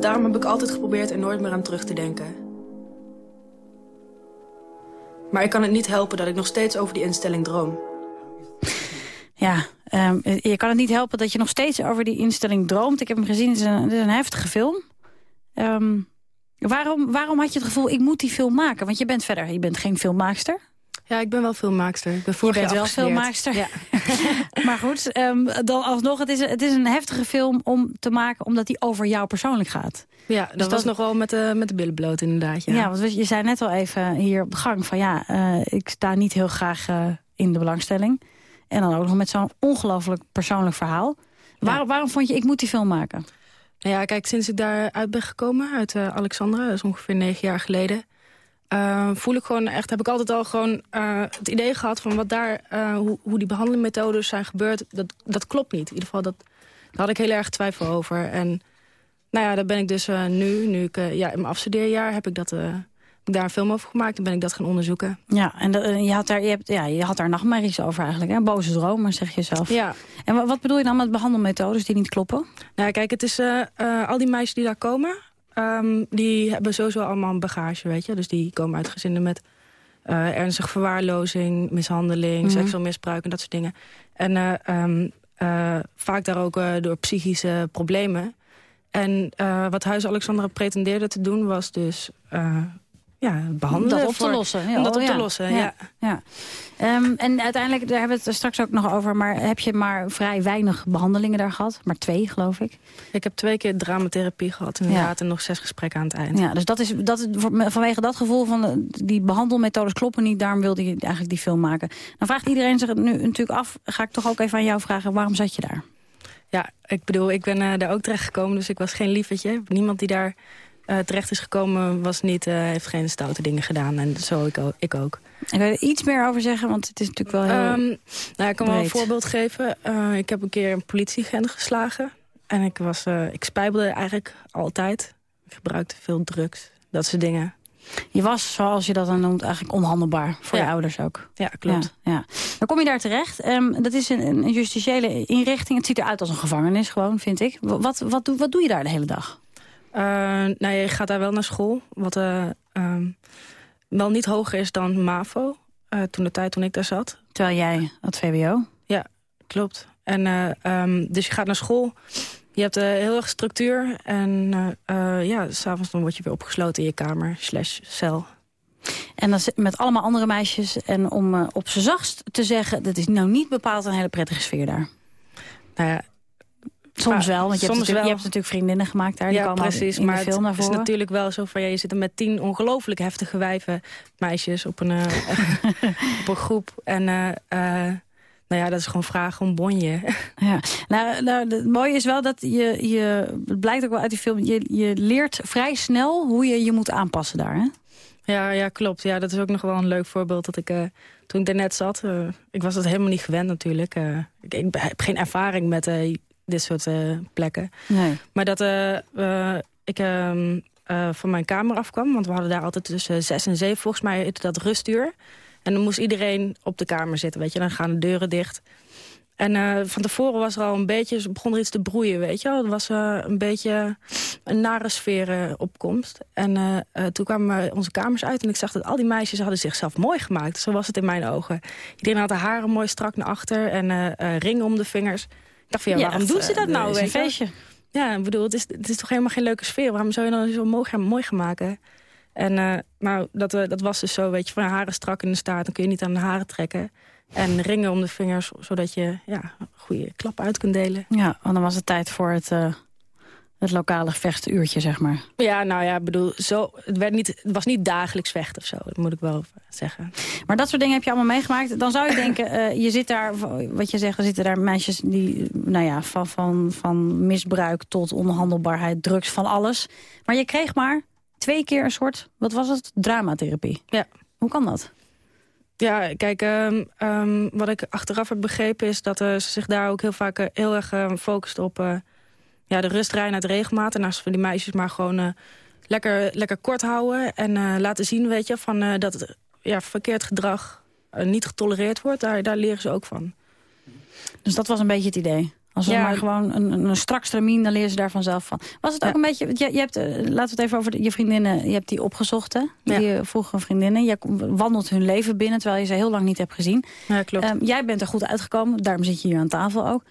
Daarom heb ik altijd geprobeerd er nooit meer aan terug te denken. Maar ik kan het niet helpen dat ik nog steeds over die instelling droom. Ja, ehm, je kan het niet helpen dat je nog steeds over die instelling droomt. Ik heb hem gezien, het is een, het is een heftige film. Ehm, waarom, waarom had je het gevoel, ik moet die film maken? Want je bent verder, je bent geen filmmaakster. Ja, ik ben wel filmmaakster. Ik ben Je vorig bent jaar wel filmmaakster. Ja. maar goed, ehm, dan alsnog, het is, het is een heftige film om te maken... omdat die over jou persoonlijk gaat. Ja, dat Dus was nog wel met de, met de billen bloot inderdaad. Ja. Ja, want je zei net al even hier op de gang van... ja, eh, ik sta niet heel graag eh, in de belangstelling. En dan ook nog met zo'n ongelooflijk persoonlijk verhaal. Waar, waarom vond je, ik moet die film maken? Ja, kijk, sinds ik daaruit ben gekomen, uit eh, Alexandra, dat is ongeveer negen jaar geleden... eh, voel ik gewoon echt, heb ik altijd al gewoon eh, het idee gehad van wat daar, hoe, hoe die behandelmethodes zijn gebeurd, dat, dat klopt niet. In ieder geval, dat, daar had ik heel erg twijfel over. En nou ja, daar ben ik dus nu, nu ik ja, in mijn afstudeerjaar heb ik, dat, daar een film over gemaakt en ben ik dat gaan onderzoeken. Ja, en eh, je, had daar, je, hebt, ja, je had daar nachtmerries over eigenlijk. Hè? Boze dromen, zeg je zelf. Ja. En wa- wat bedoel je dan met behandelmethodes die niet kloppen? Nou, kijk, het is eh, eh, al die meisjes die daar komen, ehm, die hebben sowieso allemaal een bagage, weet je. Dus die komen uit gezinnen met eh, ernstige verwaarlozing, mishandeling, Mhm. seksueel misbruik en dat soort dingen. En eh, ehm, eh, vaak daar ook door psychische problemen. En wat Huis Alexandra pretendeerde te doen was dus ja, behandelen. om dat op te voor- lossen. Ja, om dat oh, op ja. te lossen, ja. ja. Ehm, en uiteindelijk, daar hebben we het straks ook nog over... maar heb je maar vrij weinig behandelingen daar gehad? Maar twee, geloof ik. Ik heb twee keer dramatherapie gehad inderdaad en nog zes gesprekken aan het eind. Ja, dus dat is, dat is vanwege dat gevoel van die behandelmethodes kloppen niet... daarom wilde je eigenlijk die film maken. Dan vraagt iedereen zich nu natuurlijk af... ga ik toch ook even aan jou vragen, waarom zat je daar? Ja, ik bedoel, ik ben eh, daar ook terecht gekomen, dus ik was geen liefertje. Niemand die daar eh, terecht is gekomen, was niet, eh, heeft geen stoute dingen gedaan. En zo ik ook. Ik ook. Ik wil er iets meer over zeggen, want het is natuurlijk wel heel... Ehm, nou, ik kan wel een voorbeeld geven. Eh, ik heb een keer een politieagent geslagen. En ik, was, ik spijbelde eigenlijk altijd. Ik gebruikte veel drugs, dat soort dingen. Je was, zoals je dat dan noemt, eigenlijk onhandelbaar. Voor Ja. je ouders ook. Ja, klopt. Ja, ja. Dan kom je daar terecht. Ehm, dat is een, een justitiële inrichting. Het ziet eruit als een gevangenis gewoon, vind ik. Wat, wat, doe, wat doe je daar de hele dag? Eh, nou, je gaat daar wel naar school. Wat eh, ehm, wel niet hoger is dan MAVO. eh, toen de tijd toen ik daar zat. Terwijl jij het VWO? Ja, klopt. En, eh, ehm, dus je gaat naar school. Je hebt heel erg structuur. En ja, s'avonds dan word je weer opgesloten in je kamer. Slash cel. En dan zit- met allemaal andere meisjes. En om op z'n zachtst te zeggen... dat is nou niet bepaald een hele prettige sfeer daar. Nou ja, Soms wel, want je hebt, natuurlijk, je hebt natuurlijk vriendinnen gemaakt daar. Die ja, komen precies. in maar de film het is natuurlijk wel zo van... Ja, je zit er met tien ongelooflijk heftige wijven, meisjes, op een, eh, op een groep. En eh, eh, nou ja, dat is gewoon vragen om bonje. Ja, nou, nou, het mooie is wel dat je, je, het blijkt ook wel uit die film, je, je leert vrij snel hoe je je moet aanpassen daar. Hè? Ja, ja, klopt. Ja, dat is ook nog wel een leuk voorbeeld. Dat ik, toen ik daarnet zat, ik was dat helemaal niet gewend natuurlijk. Ik, ik heb geen ervaring met dit soort eh, plekken. Nee. Maar dat eh, eh, ik ehm, eh, van mijn kamer afkwam, want we hadden daar altijd tussen zes en zeven, volgens mij dat rustuur. En dan moest iedereen op de kamer zitten, weet je. Dan gaan de deuren dicht. En van tevoren was er al een beetje, begon er iets te broeien, weet je wel. Het was een beetje een nare sfeer eh, opkomst. En toen kwamen we onze kamers uit en ik zag dat al die meisjes hadden zichzelf mooi gemaakt. Zo was het in mijn ogen. Iedereen had de haren mooi strak naar achter en ringen om de vingers. Dacht van, ja, waarom doen ze dat eh, nou? is een je wel? feestje. Ja, ik bedoel, het is, het is toch helemaal geen leuke sfeer. Waarom zou je dan zo mooi gaan, mooi gaan maken? En eh, nou, dat, eh, dat was dus zo, weet je, van haren strak in de staart... dan kun je niet aan de haren trekken. En ringen om de vingers, zodat je ja, goede klap uit kunt delen. Ja, want dan was het tijd voor het, eh, Het lokale vechtsuurtje, zeg maar. Ja, nou ja, bedoel, zo, het, werd niet, het was niet dagelijks vechten of zo. Dat moet ik wel zeggen. Maar dat soort dingen heb je allemaal meegemaakt. Dan zou je denken, eh, je zit daar, wat je zegt, er zitten daar meisjes die, nou ja, van, van, van misbruik tot onhandelbaarheid, drugs, van alles. Maar je kreeg maar twee keer een soort, wat was het, dramatherapie. Ja. Hoe kan dat? Ja, kijk, ehm, ehm, wat ik achteraf heb begrepen is dat eh, ze zich daar ook heel vaak eh, heel erg uh, focust op ja, de rust, reinheid, regelmaat. En als van die meisjes maar gewoon eh, lekker, lekker kort houden en eh, laten zien, weet je, van, eh, dat het, ja, verkeerd gedrag niet getolereerd wordt, daar, daar leren ze ook van. Dus dat was een beetje het idee. Als Ja. maar gewoon een, een, strak stramien, dan leren ze daar vanzelf van. Was het ook Ja. een beetje, je, je hebt, laten we het even over de- je vriendinnen, je hebt die opgezocht, hè? Die Ja. vroegere vriendinnen. Je wandelt hun leven binnen, terwijl je ze heel lang niet hebt gezien. Ja, klopt. Ehm, jij bent er goed uitgekomen, daarom zit je hier aan tafel ook.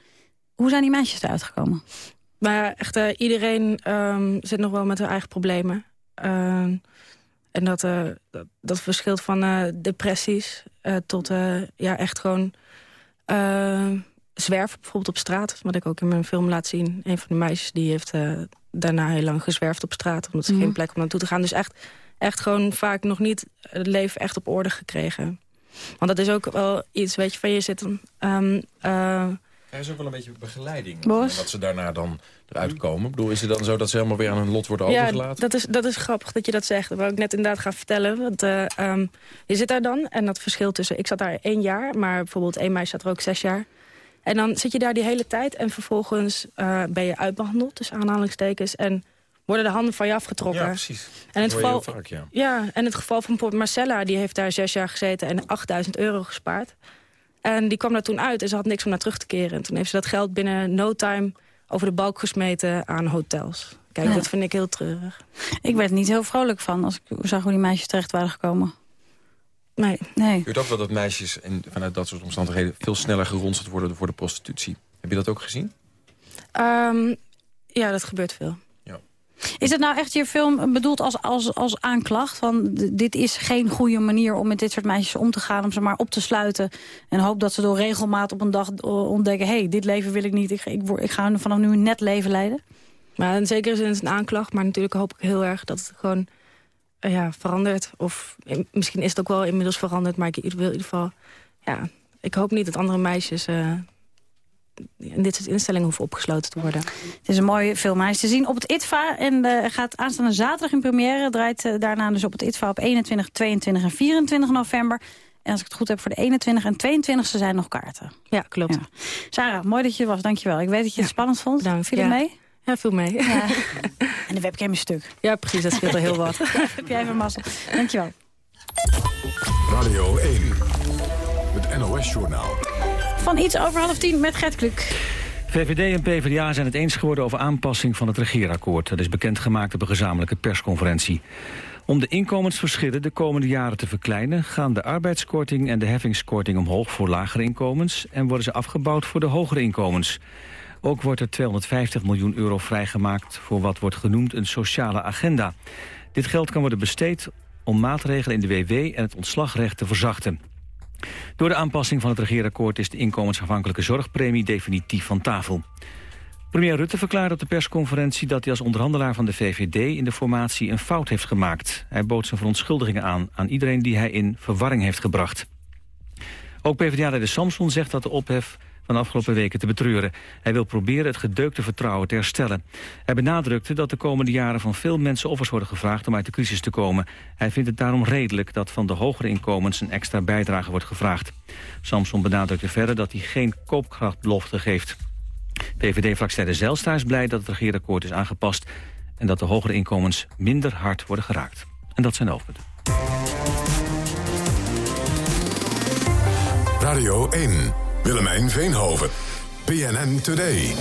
Hoe zijn die meisjes eruit gekomen? Maar ja, echt, eh, iedereen ehm, zit nog wel met hun eigen problemen. Ehm, en dat, eh, dat, dat verschilt van eh, depressies tot ja, echt gewoon eh, zwerven, bijvoorbeeld op straat. Wat ik ook in mijn film laat zien. Een van de meisjes die heeft daarna heel lang gezwerfd op straat... omdat ze Mhm. geen plek om naartoe te gaan. Dus echt, echt gewoon vaak nog niet het leven echt op orde gekregen. Want dat is ook wel iets, weet je, van je zit... ehm, eh, Er is ook wel een beetje begeleiding. Boris? Dat ze daarna dan eruit komen. Ik bedoel, is het dan zo dat ze helemaal weer aan hun lot worden Ja, overgelaten? dat is, dat is grappig dat je dat zegt. Dat wou ik net inderdaad gaan vertellen. Want eh, ehm, je zit daar dan en dat verschil tussen... Ik zat daar één jaar, maar bijvoorbeeld één meisje zat er ook zes jaar. En dan zit je daar die hele tijd en vervolgens eh, ben je uitbehandeld, tussen aanhalingstekens. En worden de handen van je afgetrokken. Ja, precies. En het geval, vaak, ja. ja, en het geval van Port Marcella, die heeft daar zes jaar gezeten en 8000 euro gespaard. En die kwam daar toen uit en ze had niks om naar terug te keren. En toen heeft ze dat geld binnen no time over de balk gesmeten aan hotels. Kijk, Ja. dat vind ik heel treurig. Ik werd niet heel vrolijk van als ik zag hoe die meisjes terecht waren gekomen. Nee. Nee. Je hoort ook wel dat meisjes en vanuit dat soort omstandigheden... veel sneller geronseld worden voor de prostitutie. Heb je dat ook gezien? Ehm, ja, dat gebeurt veel. Is het nou echt je film bedoeld als, als, als aanklacht? Van dit is geen goede manier om met dit soort meisjes om te gaan... om ze maar op te sluiten en hoop dat ze door regelmaat op een dag o- ontdekken... hé, hey, dit leven wil ik niet, ik, ik, ik ga vanaf nu een net leven leiden? Maar in zekere zin is het een aanklacht. Maar natuurlijk hoop ik heel erg dat het gewoon eh, ja, verandert. Of eh, misschien is het ook wel inmiddels veranderd. Maar ik wil in ieder geval... Ja, ik hoop niet dat andere meisjes... eh, in dit soort instellingen hoeven opgesloten te worden. Het is een mooie film. Hij is te zien op het ITVA en eh, gaat aanstaande zaterdag in première. Draait eh, daarna dus op het ITVA op 21, 22 en 24 november. En als ik het goed heb, voor de 21 en 22 e zijn nog kaarten. Ja, klopt. Sarah, mooi dat je er was. Dankjewel. Ik weet dat je het spannend vond. Bedankt. Viel het Ja. mee? Ja, viel mee. Ja. en de webcam is stuk. Ja, precies. Dat scheelt er heel wat. heb jij even mazzel. Dankjewel. Radio 1, het NOS-journaal. Van iets over half tien met Gert Kluk. VVD en PvdA zijn het eens geworden over aanpassing van het regeerakkoord. Dat is bekendgemaakt op een gezamenlijke persconferentie. Om de inkomensverschillen de komende jaren te verkleinen... gaan de arbeidskorting en de heffingskorting omhoog voor lagere inkomens... en worden ze afgebouwd voor de hogere inkomens. Ook wordt er 250 miljoen euro vrijgemaakt... voor wat wordt genoemd een sociale agenda. Dit geld kan worden besteed om maatregelen in de WW en het ontslagrecht te verzachten. Door de aanpassing van het regeerakkoord is de inkomensafhankelijke zorgpremie definitief van tafel. Premier Rutte verklaarde op de persconferentie dat hij als onderhandelaar van de VVD in de formatie een fout heeft gemaakt. Hij bood zijn verontschuldigingen aan aan iedereen die hij in verwarring heeft gebracht. Ook PvdA-leider Samson zegt dat de ophef van afgelopen weken te betreuren. Hij wil proberen het gedeukte vertrouwen te herstellen. Hij benadrukte dat de komende jaren van veel mensen offers worden gevraagd om uit de crisis te komen. Hij vindt het daarom redelijk dat van de hogere inkomens een extra bijdrage wordt gevraagd. Samson benadrukte verder dat hij geen koopkrachtbelofte geeft. PVD-fractieleider Zijlstra is blij dat het regeerakkoord is aangepast... en dat de hogere inkomens minder hard worden geraakt. En dat zijn de. Radio 1, Willemijn Veenhoven, BNN Today.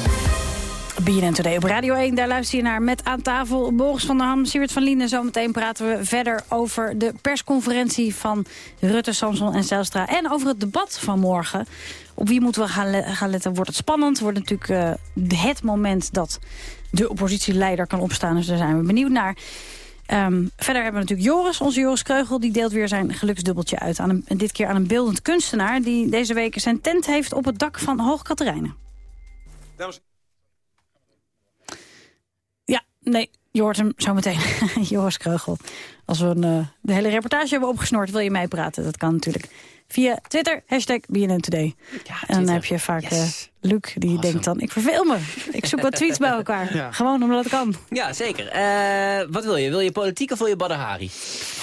BNN Today op Radio 1, daar luister je naar met aan tafel Boris van der Ham, Siewert van Lienen. Zometeen praten we verder over de persconferentie van Rutte, Samson en Zijlstra. En over het debat van morgen. Op wie moeten we gaan letten? Wordt het spannend? Wordt natuurlijk eh, het moment dat de oppositieleider kan opstaan. Dus daar zijn we benieuwd naar. Ehm, verder hebben we natuurlijk Joris, onze Joris Kreugel. Die deelt weer zijn geluksdubbeltje uit. Aan een, dit keer aan een beeldend kunstenaar... die deze week zijn tent heeft op het dak van Hoog Katerijnen. Dames Nee, je hoort hem zo meteen. Joris Kreugel. Als we een, eh, de hele reportage hebben opgesnoord, wil je mij praten? Dat kan natuurlijk. Via Twitter, hashtag BNN Today. en dan heb je vaak eh, Luc, die denkt dan, ik verveel me. Ik zoek wat tweets bij elkaar. Ja. Gewoon omdat het kan. Ja, zeker. Eh, wat wil je? Wil je politiek of wil je Badahari?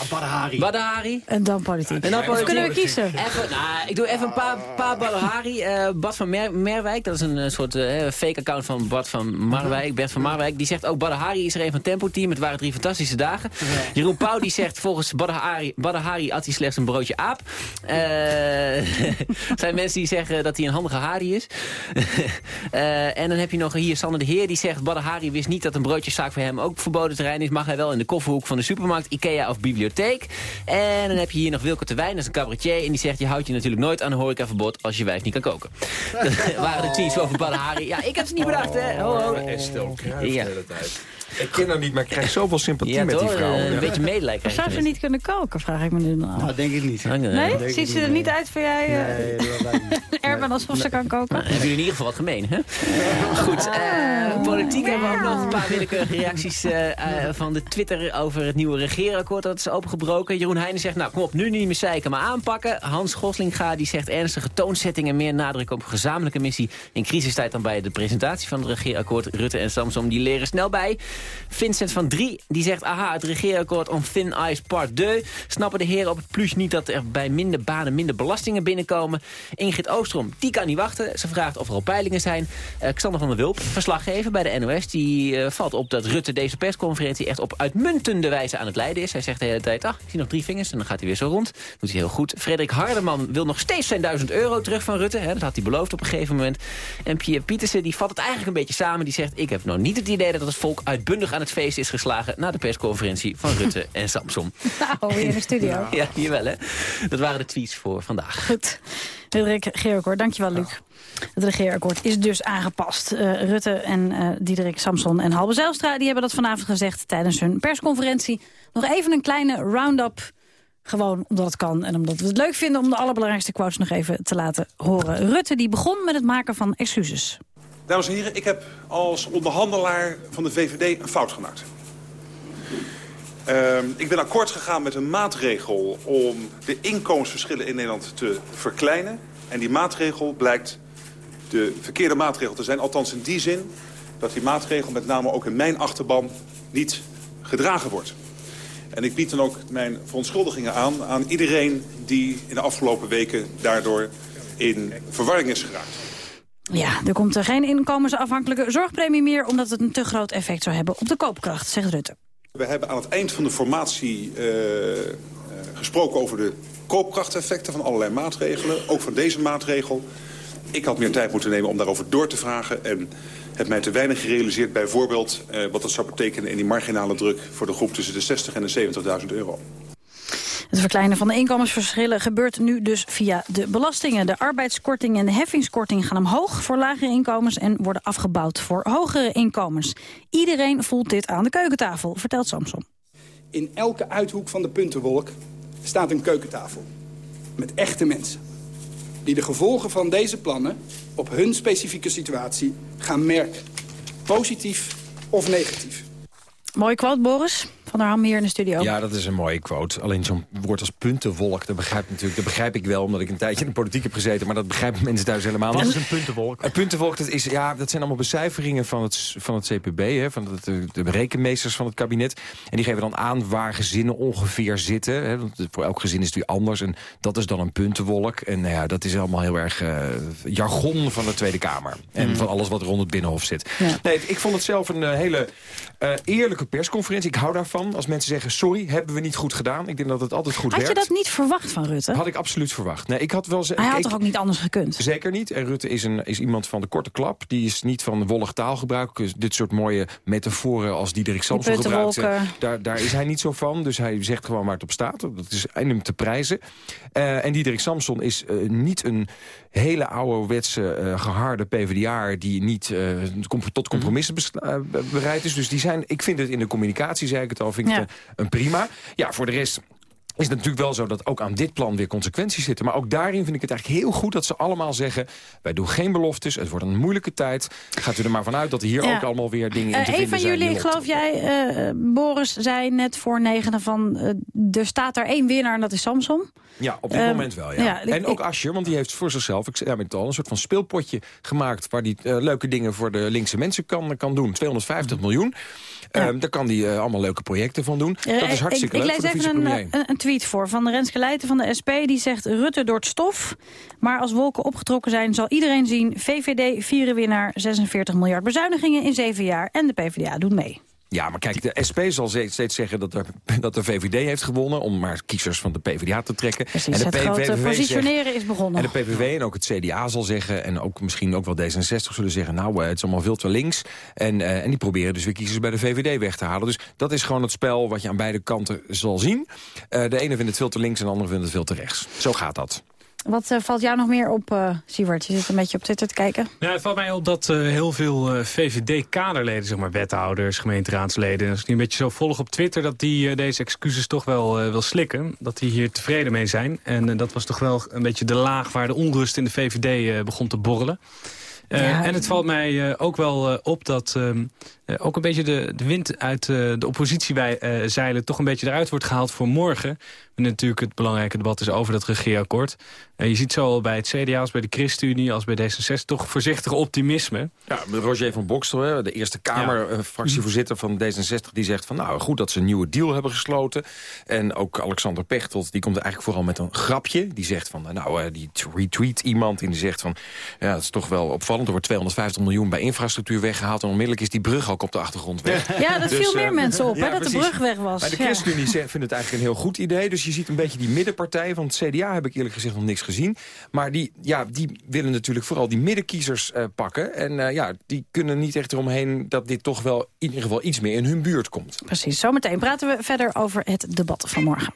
Badahari. Badahari. En dan politiek. En dan Of politiek. kunnen we kiezen? Even, nou, ik doe even een paar, paar Badahari. Eh, Bad van Mer Merwijk, dat is een soort fake account van Bad van Marwijk. Bert van Marwijk, die zegt ook Badahari is er een van Tempo Team. Het waren drie fantastische dagen. Jeroen Pauw die zegt volgens Badahari, Badahari at hij slechts een broodje aap. Eh, zijn mensen die zeggen dat hij een handige Hari is. Eh, en dan heb je nog hier Sander de Heer die zegt... Badahari wist niet dat een broodjeszaak voor hem ook verboden terrein is. Mag hij wel in de kofferhoek van de supermarkt, Ikea of bibliotheek. En dan heb je hier nog Wilco Terwijn, dat is een cabaretier. En die zegt, je houdt je natuurlijk nooit aan een horecaverbod als je wijf niet kan koken. Dat waren de tweets over Badahari. Ja, ik heb ze niet bedacht, hè. Ho, ho. Ja. de hele tijd. Ik ken haar niet, maar ik krijg zoveel sympathie Ja, met die vrouw. Eh, Een Ja. beetje medelijden Zou ze niet kunnen koken, vraag ik me nu dan af. Nou, denk ik niet. Nee? Ziet ze er niet uit voor jij, uh, Erben, alsof ze kan koken? Nou, hebben jullie in ieder geval wat gemeen, hè? Goed, eh, politiek hebben we ook nog een paar willekeurige reacties eh, eh, van de Twitter over het nieuwe regeerakkoord dat is opengebroken. Jeroen Heijnen zegt, nou kom op, nu niet meer zeiken, maar aanpakken. Hans Goslinga die zegt ernstige toonzetting en meer nadruk op gezamenlijke missie in crisistijd dan bij de presentatie van het regeerakkoord. Rutte en Samsom die leren snel bij. Vincent van Drie die zegt, aha, het regeerakkoord on thin ice part 2. Snappen de heren op het plus niet dat er bij minder banen minder belastingen binnenkomen. Ingrid Oostrom, die kan niet wachten. Ze vraagt of er al peilingen zijn. Eh, Xander van der Wulp, verslaggever bij de NOS, die eh, valt op dat Rutte deze persconferentie echt op uitmuntende wijze aan het leiden is. Hij zegt de hele tijd, ach, ik zie nog drie vingers en dan gaat hij weer zo rond. Doet hij heel goed. Frederik Hardeman wil nog steeds zijn 1000 euro terug van Rutte. Hè, dat had hij beloofd op een gegeven moment. En Pierre Pietersen, die vat het eigenlijk een beetje samen. Die zegt, ik heb nog niet het idee dat het volk uitbundig aan het feest is geslagen... na de persconferentie van Rutte en Samson. Nou, weer in de studio. Ja, hier wel hè. Dat waren de tweets voor vandaag. Goed. Het regeerakkoord, dankjewel Luc. Het regeerakkoord is dus aangepast. Eh, Rutte en eh Diederik Samson en Halbe Zijlstra die hebben dat vanavond gezegd tijdens hun persconferentie. Nog even een kleine round-up. Gewoon omdat het kan en omdat we het leuk vinden om de allerbelangrijkste quotes nog even te laten horen. Rutte die begon met het maken van excuses. Dames en heren, ik heb als onderhandelaar van de VVD een fout gemaakt. Ehm, ik ben akkoord gegaan met een maatregel om de inkomensverschillen in Nederland te verkleinen. En die maatregel blijkt de verkeerde maatregel te zijn. Althans in die zin dat die maatregel met name ook in mijn achterban niet gedragen wordt. En ik bied dan ook mijn verontschuldigingen aan aan iedereen die in de afgelopen weken daardoor in verwarring is geraakt. Ja, er komt er geen inkomensafhankelijke zorgpremie meer... omdat het een te groot effect zou hebben op de koopkracht, zegt Rutte. We hebben aan het eind van de formatie eh, eh, gesproken over de koopkrachteffecten van allerlei maatregelen. Ook van deze maatregel. Ik had meer tijd moeten nemen om daarover door te vragen. En heb mij te weinig gerealiseerd bijvoorbeeld eh, wat dat zou betekenen in die marginale druk voor de groep tussen de 60 en de 70.000 euro. Het verkleinen van de inkomensverschillen gebeurt nu dus via de belastingen. De arbeidskorting en de heffingskorting gaan omhoog voor lagere inkomens... en worden afgebouwd voor hogere inkomens. Iedereen voelt dit aan de keukentafel, vertelt Samson. In elke uithoek van de puntenwolk staat een keukentafel. Met echte mensen. Die de gevolgen van deze plannen op hun specifieke situatie gaan merken. Positief of negatief. Mooi quote, Boris. Van der Ham hier in de studio. Ja, dat is een mooie quote. Alleen zo'n woord als puntenwolk, dat begrijp, natuurlijk, dat begrijp ik wel... omdat ik een tijdje in de politiek heb gezeten... maar dat begrijpen mensen thuis helemaal Wat niet. is een puntenwolk? Een puntenwolk, dat, is, ja, dat zijn allemaal becijferingen van het, van het CPB... Hè, van het, de, de rekenmeesters van het kabinet. En die geven dan aan waar gezinnen ongeveer zitten. Hè, want voor elk gezin is het weer anders. En dat is dan een puntenwolk. En nou ja, dat is allemaal heel erg eh, jargon van de Tweede Kamer. En Mhm. van alles wat rond het Binnenhof zit. Nee, ik vond het zelf een eh, hele eh, eerlijke persconferentie. Ik hou daarvan. Als mensen zeggen, sorry, hebben we niet goed gedaan. Ik denk dat het altijd goed Had je werkt. dat niet verwacht van Rutte? Had ik absoluut verwacht. Nee, ik had wel ze- Hij had toch ook niet anders gekund? Zeker niet. En Rutte is, een, is iemand van de korte klap. Die is niet van wollig taalgebruik. Dus dit soort mooie metaforen als Diederik Samson gebruikt. puntenwolken. Daar, daar is hij niet zo van. Dus hij zegt gewoon waar het op staat. Dat is en hem te prijzen. Eh, en Diederik Samson is eh, niet een hele ouderwetse eh geharde PvdA... die niet eh, tot compromissen bes- eh, bereid is. Dus die zijn, ik vind het in de communicatie, zei ik het al, vind ik Ja. het, een prima. Ja, voor de rest... is het natuurlijk wel zo dat ook aan dit plan weer consequenties zitten. Maar ook daarin vind ik het eigenlijk heel goed dat ze allemaal zeggen... wij doen geen beloftes, het wordt een moeilijke tijd. Gaat u er maar vanuit dat er hier Ja. ook allemaal weer dingen in Eh, te een vinden van zijn. jullie, die geloof jij, eh, Boris, zei net voor negenen van... eh, er staat er één winnaar en dat is Samsung. Ja, op dit Ehm, moment wel, ja. ja, en ook Ascher, want die heeft voor zichzelf, ik zei het al, een soort van speelpotje gemaakt... waar die leuke dingen voor de linkse mensen kan, kan doen. 250 miljoen. Ehm, daar kan hij allemaal leuke projecten van doen. Dat is hartstikke ik, leuk ik voor de lees even een, een, een tweet voor van Renske Leijten van de SP. Die zegt Rutte door het stof. Maar als wolken opgetrokken zijn zal iedereen zien... VVD vieren winnaar 46 miljard bezuinigingen in zeven jaar. En de PvdA doet mee. Ja, maar kijk, de SP zal steeds zeggen dat, er, dat de VVD heeft gewonnen... om maar kiezers van de PvdA te trekken. Precies, en de het grote PVV positioneren zegt- is begonnen. En de PVV en ook het CDA zal zeggen... en ook misschien ook wel D66 zullen zeggen... nou, eh, het is allemaal veel te links. En, eh, en die proberen dus weer kiezers bij de VVD weg te halen. Dus dat is gewoon het spel wat je aan beide kanten zal zien. Eh, de ene vindt het veel te links en de andere vindt het veel te rechts. Zo gaat dat. Wat eh, valt jou nog meer op, Siewert? Je zit een beetje op Twitter te kijken. Nou, het valt mij op dat eh, heel veel VVD-kaderleden, zeg maar wethouders, gemeenteraadsleden... als ik die een beetje zo volg op Twitter, dat die deze excuses toch wel wil slikken. Dat die hier tevreden mee zijn. En dat was toch wel een beetje de laag waar de onrust in de VVD begon te borrelen. Ja. En het valt mij ook wel op dat ehm, eh, ook een beetje de, de wind uit eh, de oppositiezeilen... toch een beetje eruit wordt gehaald voor morgen. En natuurlijk het belangrijke debat is over dat regeerakkoord. Eh, je ziet zo al bij het CDA als bij de ChristenUnie als bij D66... toch voorzichtig optimisme. Ja, Roger van Bokstel, hè, de Eerste Kamer, eh, fractievoorzitter van D66... die zegt van nou goed dat ze een nieuwe deal hebben gesloten. En ook Alexander Pechtold, die komt eigenlijk vooral met een grapje. Die zegt van nou, eh, die retweet iemand en die zegt van... ja, dat is toch wel opvallend, er wordt 250 miljoen bij infrastructuur weggehaald... en onmiddellijk is die brug ook op de achtergrond weg. Ja, dat viel eh, meer mensen op, hè, dat de brug weg was. Bij de Ja. ChristenUnie ze- vinden het eigenlijk een heel goed idee. Dus je ziet een beetje die middenpartij. Van het CDA heb ik eerlijk gezegd nog niks gezien. Maar die, ja, die willen natuurlijk vooral die middenkiezers eh, pakken. En eh, ja, die kunnen niet echt eromheen dat dit toch wel in ieder geval iets meer in hun buurt komt. Precies, zometeen praten we verder over het debat van morgen.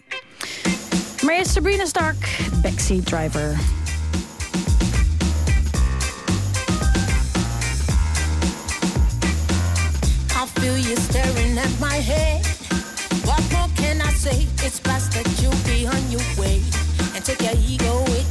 Maar eerst Sabrina Stark, Backseat Driver. Feel you staring at my head. What more can I say? It's best that you be on your way and take your ego with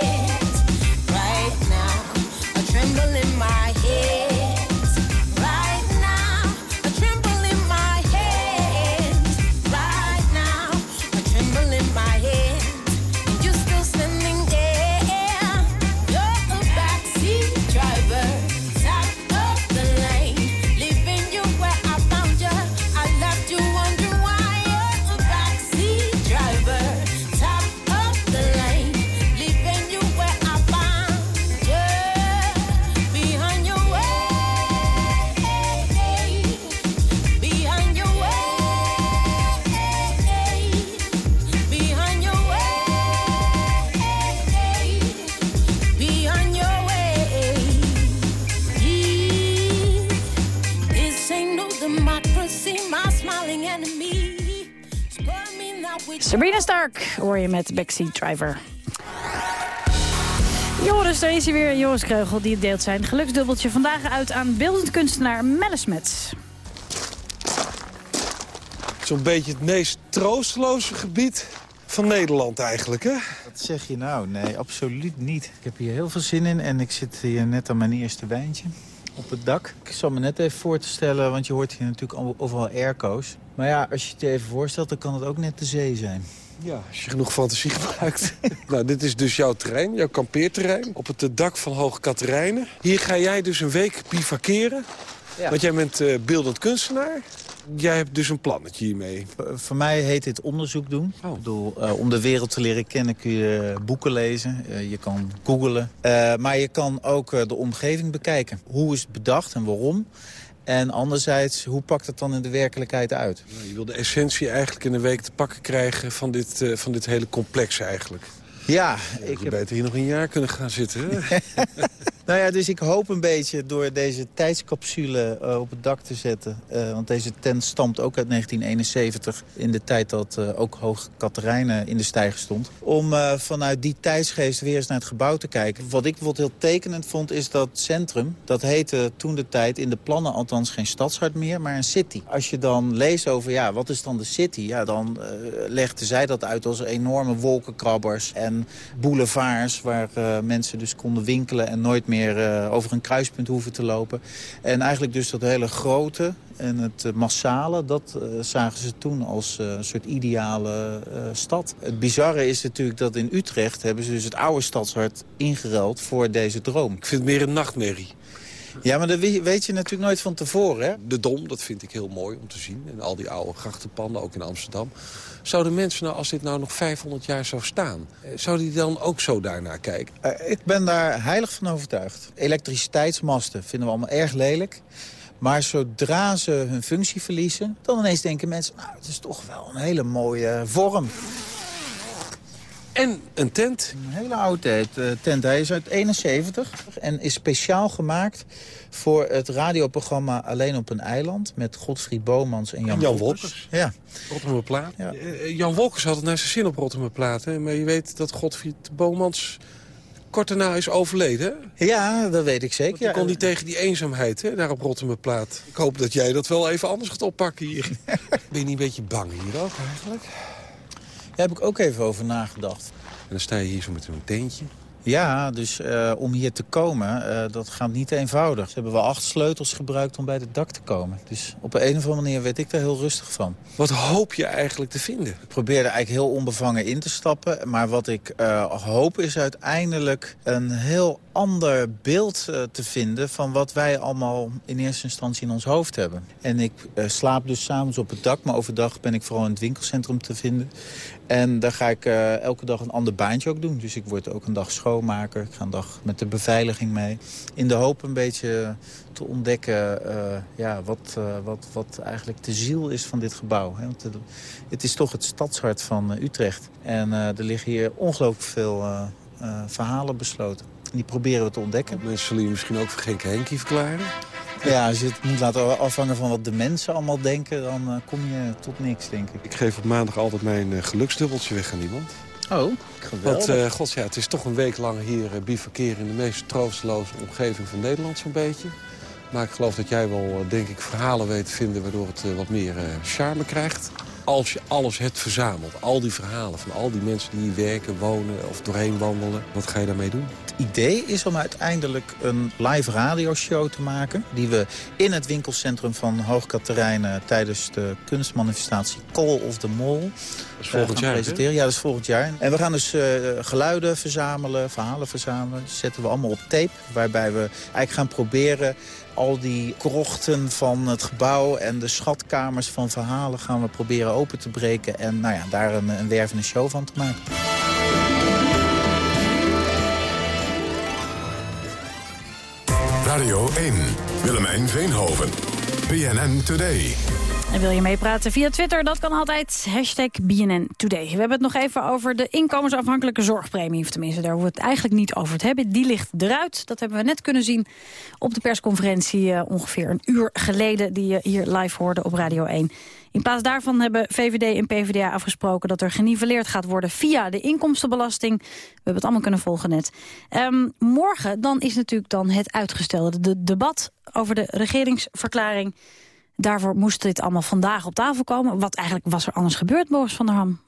Stark hoor je met Backseat Driver. Joris, daar is hij weer. Joris Kreugel, die het deelt zijn geluksdubbeltje vandaag uit aan beeldend kunstenaar Melle Smets. Zo'n beetje het meest troosteloze gebied van Nederland eigenlijk, hè? Wat zeg je nou? Nee, absoluut niet. Ik heb hier heel veel zin in en ik zit hier net aan mijn eerste wijntje op het dak. Ik zal me net even voor te stellen, want je hoort hier natuurlijk al- overal airco's. Maar ja, als je het je even voorstelt, dan kan het ook net de zee zijn. Ja, als je genoeg fantasie gebruikt. nou, dit is dus jouw terrein, jouw kampeerterrein. Op het eh, dak van Hoge Katerijnen. Hier ga jij dus een week bivakeren. Ja. Want jij bent eh, beeldend kunstenaar. Jij hebt dus een plannetje hiermee. Voor- Voor mij heet dit onderzoek doen. Ik bedoel, eh, om de wereld te leren kennen kun je boeken lezen. je kan googlen. Maar je kan ook de omgeving bekijken. Hoe is het bedacht en waarom? En anderzijds, hoe pakt het dan in de werkelijkheid uit? Je wil de essentie eigenlijk in een week te pakken krijgen... van dit, eh, van dit hele complex eigenlijk. Ja, ik heb... beter hier nog een jaar kunnen gaan zitten. hè? Nou ja, dus ik hoop een beetje door deze tijdscapsule eh, op het dak te zetten. eh, want deze tent stamt ook uit 1971, in de tijd dat eh, ook Hoog Katerijnen in de stijger stond. Om vanuit die tijdsgeest weer eens naar het gebouw te kijken. Wat ik bijvoorbeeld heel tekenend vond, is dat centrum. Dat heette toen de tijd in de plannen althans geen stadshart meer, maar een city. Als je dan leest over, ja, wat is dan de city? Ja, dan legden zij dat uit als enorme wolkenkrabbers en boulevards... waar eh, mensen dus konden winkelen en nooit meer eh, over een kruispunt hoeven te lopen. En eigenlijk dus dat hele grote en het eh, massale, dat zagen ze toen als een soort ideale stad. Het bizarre is natuurlijk dat in Utrecht hebben ze dus het oude stadshart ingeruild voor deze droom. Ik vind het meer een nachtmerrie. Ja, maar dat we- weet je natuurlijk nooit van tevoren, hè? De Dom, dat vind ik heel mooi om te zien. En al die oude grachtenpanden, ook in Amsterdam. Zouden mensen nou, als dit nou nog 500 jaar zou staan... eh, zouden die dan ook zo daarnaar kijken? Eh, ik ben daar heilig van overtuigd. Elektriciteitsmasten vinden we allemaal erg lelijk. Maar zodra ze hun functie verliezen, dan ineens denken mensen... nou, het is toch wel een hele mooie vorm. En een tent. Een hele oude tent. eh, tent. Hij is uit 71 en is speciaal gemaakt voor het radioprogramma Alleen op een eiland... met Godfried Bomans en Jan, Jan Wolkers. Wolkers. Ja. Rottermerplaat. Eh, Jan Wolkers had het naar zijn zin op Rottermerplaat. hè, Maar je weet dat Godfried Bomans kort daarna is overleden. Ja, dat weet ik zeker. Die kon niet tegen die eenzaamheid hè, daar op Rottermerplaat. Ik hoop dat jij dat wel even anders gaat oppakken hier. ben je niet een beetje bang hier ook eigenlijk? Daar heb ik ook even over nagedacht. En dan sta je hier zo met een tentje. Ja, dus eh, om hier te komen, eh, dat gaat niet eenvoudig. Ze hebben wel acht sleutels gebruikt om bij het dak te komen. Dus op een of andere manier werd ik daar heel rustig van. Wat hoop je eigenlijk te vinden? Ik probeerde eigenlijk heel onbevangen in te stappen. Maar wat ik eh, hoop is uiteindelijk een heel ander beeld eh, te vinden... van wat wij allemaal in eerste instantie in ons hoofd hebben. En ik eh, slaap dus s'avonds op het dak, maar overdag ben ik vooral in het winkelcentrum te vinden. En daar ga ik eh, elke dag een ander baantje ook doen. Dus ik word ook een dag schoonmaker. Ik ga een dag met de beveiliging mee. In de hoop een beetje te ontdekken ja, wat, wat, wat eigenlijk de ziel is van dit gebouw. Hè. Want het, is toch het stadshart van Utrecht. En er liggen hier ongelooflijk veel verhalen besloten. En die proberen we te ontdekken. Mensen zullen je misschien ook voor Genk Henkie verklaren. Ja, als je het moet laten afhangen van wat de mensen allemaal denken... dan eh, kom je tot niks, denk ik. Ik geef op maandag altijd mijn eh, geluksdubbeltje weg aan iemand. Oh, geweldig. Want, eh god, ja, het is toch een week lang hier uh, bivakeren... in de meest troosteloze omgeving van Nederland zo'n beetje. Maar ik geloof dat jij wel, denk ik, verhalen weet te vinden... waardoor het wat meer charme krijgt. Als je alles hebt verzameld, al die verhalen van al die mensen die hier werken, wonen of doorheen wandelen... wat ga je daarmee doen? Het idee is om uiteindelijk een live radioshow te maken... die we in het winkelcentrum van Hoogkaterijnen... tijdens de kunstmanifestatie Call of the Mall... Dat is volgend gaan jaar, presenteren. Ja, dat is volgend jaar. En we gaan dus uh, geluiden verzamelen, verhalen verzamelen. Zetten we allemaal op tape. Waarbij we eigenlijk gaan proberen al die krochten van het gebouw en de schatkamers van verhalen gaan we proberen open te breken. En nou ja, daar een, een wervende show van te maken. Radio 1, Willemijn Veenhoven, BNN Today. En wil je meepraten via Twitter? Dat kan altijd. Hashtag BNN Today. We hebben het nog even over de inkomensafhankelijke zorgpremie. Of tenminste, daar hoeven we het eigenlijk niet over te hebben. Die ligt eruit. Dat hebben we net kunnen zien op de persconferentie... Uh, ongeveer een uur geleden, die je hier live hoorde op Radio 1. In plaats daarvan hebben VVD en PvdA afgesproken... dat er geniveleerd gaat worden via de inkomstenbelasting. We hebben het allemaal kunnen volgen net. Um, morgen dan is natuurlijk dan het uitgestelde de debat... over de regeringsverklaring... Daarvoor moest dit allemaal vandaag op tafel komen. Wat eigenlijk was er anders gebeurd, Boris van der Ham?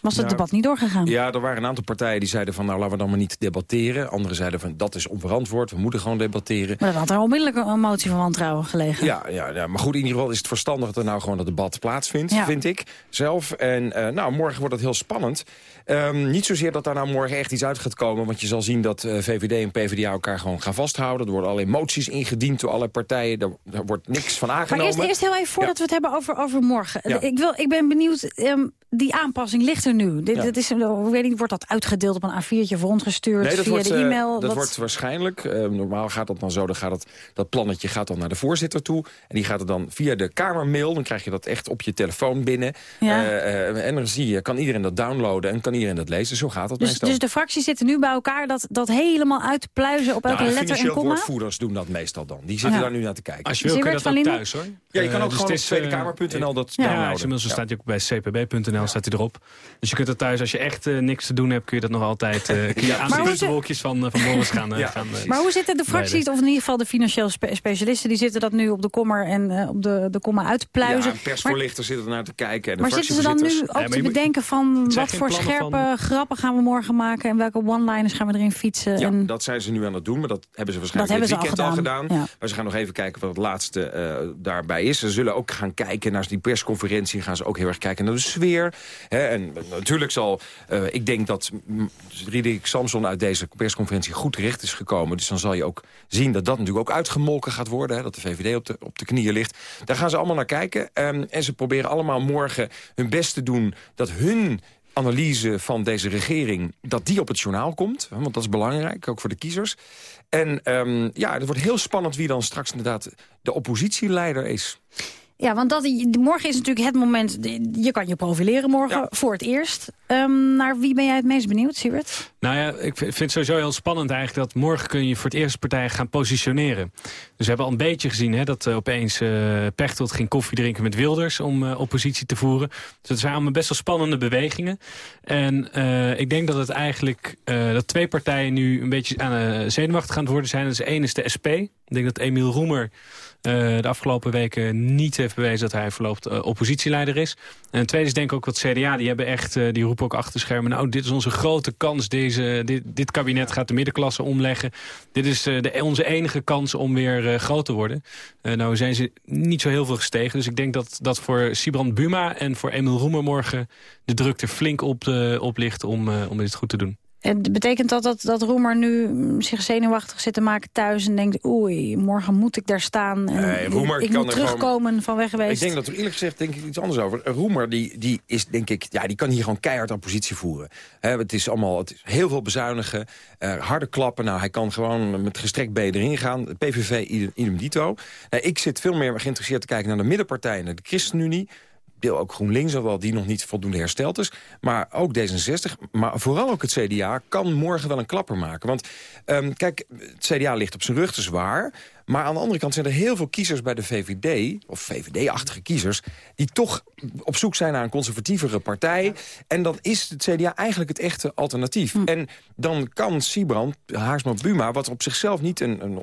Was het Nou, debat niet doorgegaan? Ja, er waren een aantal partijen die zeiden van... nou, laten we dan maar niet debatteren. Anderen zeiden van, dat is onverantwoord, we moeten gewoon debatteren. Maar dan had er onmiddellijk een motie van wantrouwen gelegen. Ja, ja, ja, maar goed, in ieder geval is het verstandig dat er nou gewoon dat debat plaatsvindt, Ja. vind ik zelf. En eh, nou, morgen wordt het heel spannend. Ehm, niet zozeer dat daar nou morgen echt iets uit gaat komen, want je zal zien dat eh, VVD en PvdA elkaar gewoon gaan vasthouden. Er worden allerlei moties ingediend door allerlei partijen, daar, daar wordt niks van Maar aangenomen. eerst, eerst heel even voordat we het hebben over, over morgen. Ja. Ik, wil, ik ben benieuwd, ehm, die aanpassing ligt er nu. Dit, Ja. dit is, een- weet niet, wordt dat uitgedeeld op een A4'tje of rondgestuurd Nee, dat, via wordt, de eh, e-mail? dat Wat- wordt waarschijnlijk, eh, normaal gaat dat dan zo, dan gaat het, dat plannetje gaat dan naar de voorzitter toe. En die gaat het dan via de Kamermail, dan krijg je dat echt op je telefoon binnen. Eh, en dan zie je, kan iedereen dat downloaden en kan iedereen dat lezen. Zo gaat dat dus, meestal. dus de fracties zitten nu bij elkaar dat, dat helemaal uitpluizen op elke Nou, letter en financieel komma? woordvoerders doen dat meestal dan. Die zitten Ja. daar nu naar te kijken. Als je wil, kun je dat ook thuis, hoor. Ja, je kan Eh, ook dus gewoon op is, eh, tweedekamer.nl dat Ja, downloaden. inmiddels Ja. staat hij ook bij cpb.nl staat hij erop. Dus je kunt dat thuis, als je echt eh, niks te doen hebt, kun je dat nog altijd... eh kun je Ja, aan de puntenwolkjes van, van Boris gaan, eh, Ja, gaan Maar hoe zitten de fracties, of in ieder geval de financiële spe- specialisten... die zitten dat nu op de kommer en eh, op de, de komma uitpluizen. Ja, persvoorlichters zitten er naar te kijken. En de Maar zitten ze dan nu ook te bedenken van... wat voor plannen scherpe grappen gaan we morgen maken... en welke one-liners gaan we erin fietsen? Ja, en... dat zijn ze nu aan het doen, maar dat hebben ze waarschijnlijk Dat dit hebben ze al weekend al gedaan, gedaan. ja. Maar ze gaan nog even kijken wat het laatste eh, daarbij is. Ze zullen ook gaan kijken naar die persconferentie. Gaan ze ook heel erg kijken naar de sfeer. Hè, en natuurlijk zal, eh, ik denk dat Diederik Samson uit deze persconferentie goed terecht is gekomen. Dus dan zal je ook zien dat dat natuurlijk ook uitgemolken gaat worden. Hè, dat de VVD op de, op de knieën ligt. Daar gaan ze allemaal naar kijken. Ehm, en ze proberen allemaal morgen hun best te doen dat hun analyse van deze regering, dat die op het journaal komt. Want dat is belangrijk, ook voor de kiezers. En ehm, ja, het wordt heel spannend wie dan straks inderdaad de oppositieleider is. Ja, want dat, morgen is natuurlijk het moment... je kan je profileren morgen voor het eerst. Ehm, naar wie ben jij het meest benieuwd, Siebert? Nou ja, ik vind het sowieso heel spannend eigenlijk dat morgen kun je voor het eerst partij gaan positioneren. Dus we hebben al een beetje gezien hè, dat eh, opeens eh Pechtold ging koffie drinken met Wilders om eh, oppositie te voeren. Dus dat zijn allemaal best wel spannende bewegingen. En eh, ik denk dat het eigenlijk eh, dat twee partijen nu een beetje aan de zenuwachtig gaan worden zijn. Dus één is de SP. Ik denk dat Emiel Roemer de afgelopen weken niet heeft bewezen dat hij verloopt eh, oppositieleider is. En het tweede is denk ik ook wat CDA. Die hebben echt, eh, die roepen ook achter schermen. Nou, dit is onze grote kans. Deze, dit, dit kabinet gaat de middenklasse omleggen. Dit is eh, de, onze enige kans om weer eh, groot te worden. Eh, nou zijn ze niet zo heel veel gestegen. Dus ik denk dat, dat voor Sibrand Buma en voor Emil Roemer morgen de druk er flink op, eh, op ligt om, eh, om dit goed te doen. En betekent dat, dat dat Roemer nu mm, zich zenuwachtig zit te maken thuis... en denkt, oei, morgen moet ik daar staan. En Nee, Roemer ik kan moet er gewoon- terugkomen van weg geweest. Ik denk dat er eerlijk gezegd denk ik iets anders over. Roemer die, die is denk ik, ja, die kan hier gewoon keihard aan positie voeren. Het is allemaal het is heel veel bezuinigen, eh, harde klappen. Nou, hij kan gewoon met gestrekt been erin gaan. De PVV idem, idem dito. Nou, ik zit veel meer geïnteresseerd te kijken naar de middenpartijen, de ChristenUnie. Deel ook GroenLinks, alhoewel die nog niet voldoende hersteld is. Maar ook D66, maar vooral ook het CDA... kan morgen wel een klapper maken. Want ehm, kijk, het CDA ligt op zijn rug, te zwaar. Maar aan de andere kant zijn er heel veel kiezers bij de VVD... of VVD-achtige kiezers... die toch op zoek zijn naar een conservatievere partij. En dan is het CDA eigenlijk het echte alternatief. En dan kan Siebrand, Haarsma Buma... wat op zichzelf niet een, een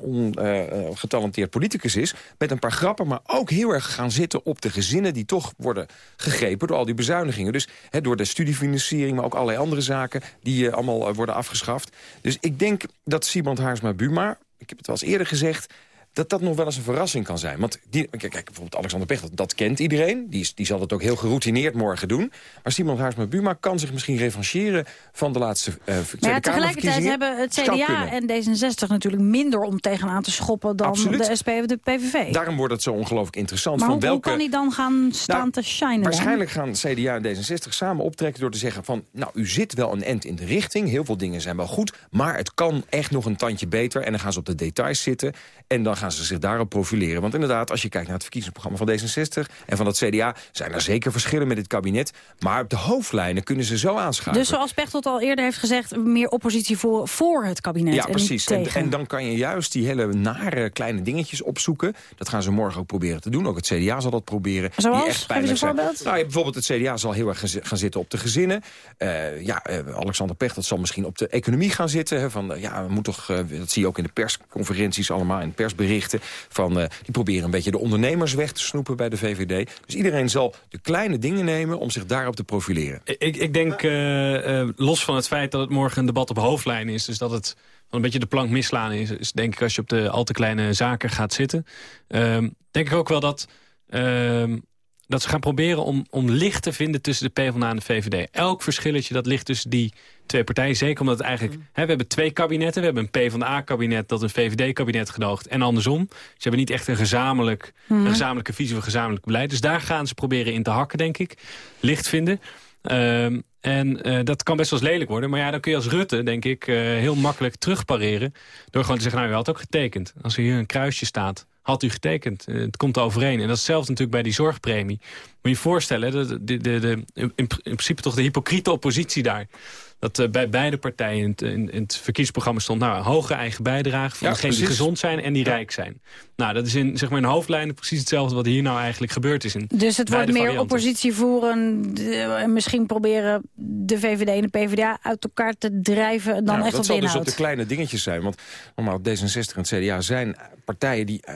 ongetalenteerd politicus is... met een paar grappen, maar ook heel erg gaan zitten op de gezinnen... die toch worden gegrepen door al die bezuinigingen. Dus door de studiefinanciering, maar ook allerlei andere zaken... die eh, allemaal eh, worden afgeschaft. Dus ik denk dat Siebrand Haarsma Buma... ik heb het wel eens eerder gezegd dat dat nog wel eens een verrassing kan zijn. Want die, kijk, kijk, bijvoorbeeld Alexander Pechtold, dat kent iedereen. Die, die zal het ook heel geroutineerd morgen doen. Maar Simon Haarsma-Buma kan zich misschien revancheren... van de laatste uh, Maar ja, tegelijkertijd hebben het CDA en D66 natuurlijk minder om tegenaan te schoppen... dan Absoluut. de SP of de PVV. Daarom wordt het zo ongelooflijk interessant. maar van hoe, welke... hoe kan hij dan gaan staan Nou, te shinen? Waarschijnlijk gaan CDA en D66 samen optrekken door te zeggen van... nou, u zit wel een end in de richting, heel veel dingen zijn wel goed... maar het kan echt nog een tandje beter. En dan gaan ze op de details zitten en dan gaan ze zich daarop profileren. Want inderdaad, als je kijkt naar het verkiezingsprogramma van D66... en van het CDA, zijn er zeker verschillen met dit kabinet. Maar op de hoofdlijnen kunnen ze zo aanschuiven. Dus zoals Pechtold al eerder heeft gezegd... meer oppositie voor, voor het kabinet Ja, en precies. En, dan kan je juist die hele nare kleine dingetjes opzoeken. Dat gaan ze morgen ook proberen te doen. Ook het CDA zal dat proberen. Zoals? Die echt pijnlijk een zijn. voorbeeld. Nou, bijvoorbeeld het CDA zal heel erg gaan zi- gaan zitten op de gezinnen. Eh, ja, eh, Alexander Pechtold zal misschien op de economie gaan zitten. Hè, van, eh, ja, we moeten toch, dat zie je ook in de persconferenties allemaal, in persberichten. Van, eh, die proberen een beetje de ondernemers weg te snoepen bij de VVD. Dus iedereen zal de kleine dingen nemen om zich daarop te profileren. Ik, ik denk, eh, eh, los van het feit dat het morgen een debat op hoofdlijn is... dus dat het een beetje de plank misslaan is... is denk ik als je op de al te kleine zaken gaat zitten... ehm, denk ik ook wel dat... ehm, dat ze gaan proberen om, om licht te vinden tussen de PvdA en de VVD. Elk verschilletje dat ligt tussen die twee partijen. Zeker omdat het eigenlijk... Hè, we hebben twee kabinetten. We hebben een PvdA-kabinet dat een VVD-kabinet gedoogt. En andersom. Ze hebben niet echt een, gezamenlijk, Mhm. een gezamenlijke visie of een gezamenlijk beleid. Dus daar gaan ze proberen in te hakken, denk ik. Licht vinden. Ehm, en eh, dat kan best wel eens lelijk worden. Maar ja, dan kun je als Rutte, denk ik, eh, heel makkelijk terugpareren. Door gewoon te zeggen, nou, u had ook getekend. Als er hier een kruisje staat, had u getekend. Eh, het komt overeen. En dat is hetzelfde natuurlijk bij die zorgpremie. Moet je je voorstellen, de, de, de, de- in principe toch de hypocriete oppositie daar. Dat eh, bij beide partijen in het, in, in het verkiezingsprogramma stond... nou, een hoge eigen bijdrage van Ja, degenen die gezond zijn en die rijk zijn. Nou, dat is in, zeg maar, in hoofdlijnen precies hetzelfde wat hier nou eigenlijk gebeurd is. In Dus het wordt meer varianten. oppositie voeren... de- en misschien proberen de VVD en de PvdA uit elkaar te drijven... dan Nou, echt dat op zal dus op de kleine dingetjes zijn. Want normaal D66 en het CDA zijn partijen die eh,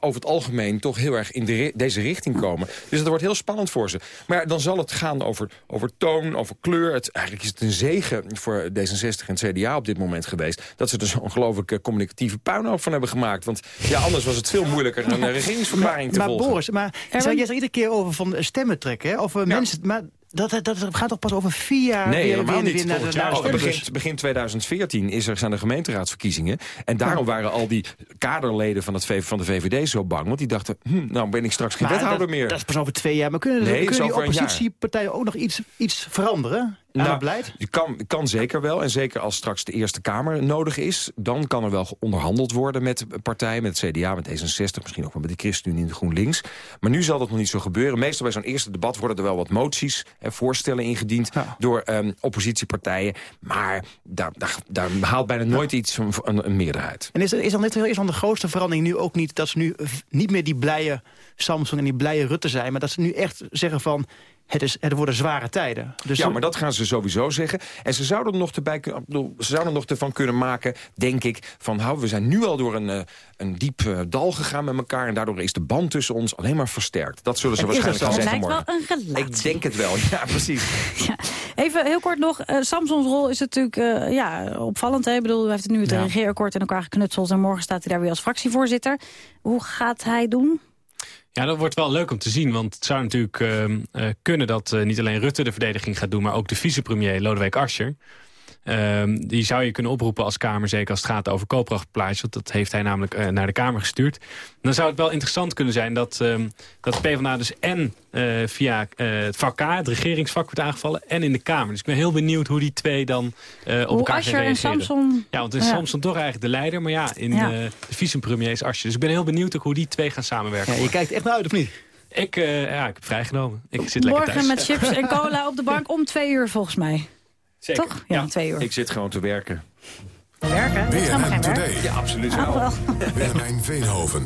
over het algemeen toch heel erg in de deze richting komen. Dus dat wordt heel spannend voor ze. Maar dan zal het gaan over, over toon, over kleur. Het, eigenlijk is het een zegen voor D66 en het CDA op dit moment geweest... dat ze er zo'n ongelooflijk eh, communicatieve puinhoop van hebben gemaakt. Want ja, anders was het veel moeilijker een eh, regeringsverklaring te maar volgen. Boris, maar Erwin? zei, jij zegt iedere keer over van stemmen trekken, hè? Of mensen... Maar dat, dat, dat gaat toch pas over vier jaar Nee, weer, helemaal weer, naar de, naar de Oh, stembus? begin, begin 2014 is er, zijn er gemeenteraadsverkiezingen. En daarom waren al die kaderleden van, het, V- van de VVD zo bang. Want die dachten, hm, nou ben ik straks geen Maar wethouder dat, meer. Dat is pas over twee jaar. Maar kunnen, Nee, kunnen die oppositiepartijen ook nog iets, iets veranderen aan Nou, het beleid? kan, kan zeker wel. En zeker als straks de Eerste Kamer nodig is... dan kan er wel onderhandeld worden met partijen. Met het CDA, met D66, misschien ook wel met de ChristenUnie en de GroenLinks. Maar nu zal dat nog niet zo gebeuren. Meestal bij zo'n eerste debat worden er wel wat moties... en voorstellen ingediend door ehm, oppositiepartijen. Maar daar, daar, daar haalt bijna nooit iets een, een, meerderheid. En is, is dan net is dan de grootste verandering nu ook niet... dat ze nu niet meer die blije Samsung en die blije Rutte zijn... maar dat ze nu echt zeggen van... Het, is, het worden zware tijden. Dus ja, maar dat gaan ze sowieso zeggen. En ze zouden nog, erbij, kun- ik bedoel, ze zouden nog ervan kunnen maken, denk ik... van nou, we zijn nu al door een, eh, een diep eh, dal gegaan met elkaar... en daardoor is de band tussen ons alleen maar versterkt. Dat zullen ze dat waarschijnlijk gaan zeggen Het lijkt morgen. wel een relatie. Ik denk het wel, ja, precies. Even heel kort nog. eh, Samsons rol is natuurlijk eh, ja, opvallend. Hè? Ik bedoel, hij heeft het nu het Ja. regeerakkoord in elkaar geknutseld... en morgen staat hij daar weer als fractievoorzitter. Hoe gaat hij doen? Ja, dat wordt wel leuk om te zien. Want het zou natuurlijk ehm, eh, kunnen dat eh, niet alleen Rutte de verdediging gaat doen... maar ook de vicepremier Lodewijk Asscher. Ehm, die zou je kunnen oproepen als Kamer, zeker als het gaat over koopkrachtplaatjes. Want dat heeft hij namelijk eh, naar de Kamer gestuurd. Dan zou het wel interessant kunnen zijn dat, ehm dat PvdA dus en eh, via eh, het vak K, het regeringsvak, wordt aangevallen... en in de Kamer. Dus ik ben heel benieuwd hoe die twee dan eh, op Hoe elkaar Asscher gaan en reageren. Samson... Ja, want is Ja. Samson toch eigenlijk de leider. Maar ja, in Ja. eh, de vicepremier is Asscher. Dus ik ben heel benieuwd ook hoe die twee gaan samenwerken. Ja, je kijkt echt naar uit, of niet? Ik, eh, ja, ik heb vrijgenomen. Ik zit lekker Morgen thuis. met chips en cola op de bank om twee uur volgens mij. Zeker. Toch? Ja, twee uur. Ik zit gewoon te werken. Werken? Dat is helemaal BNN geen werk. Today. Ja, absoluut Ah, wel. Willemijn Veenhoven.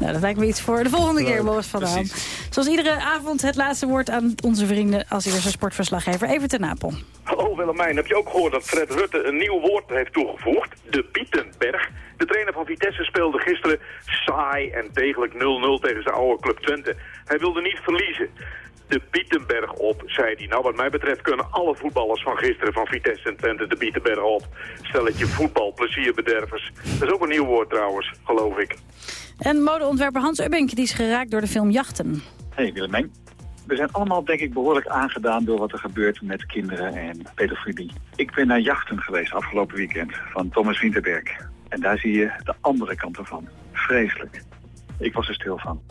Nou, dat lijkt me iets voor de volgende keer, Boris van der Ham. Zoals iedere avond het laatste woord aan onze vrienden als eerste sportverslaggever. Even ten Napel. Oh Willemijn, heb je ook gehoord dat Fred Rutte een nieuw woord heeft toegevoegd? De Bietenberg. De trainer van Vitesse speelde gisteren saai en degelijk 0-0 tegen zijn oude club Twente. Hij wilde niet verliezen. De Bietenberg op, zei hij. Nou, wat mij betreft kunnen alle voetballers van gisteren van Vitesse en Twente de Bietenberg op. Stelletje voetbalplezierbedervers. Dat is ook een nieuw woord trouwens, geloof ik. En modeontwerper Hans Ubbink die is geraakt door de film Jachten. Hey Willemijn. We zijn allemaal denk ik behoorlijk aangedaan door wat er gebeurt met kinderen en pedofilie. Ik ben naar jachten geweest afgelopen weekend van Thomas Winterberg. En daar zie je de andere kant ervan. Vreselijk. Ik was er stil van.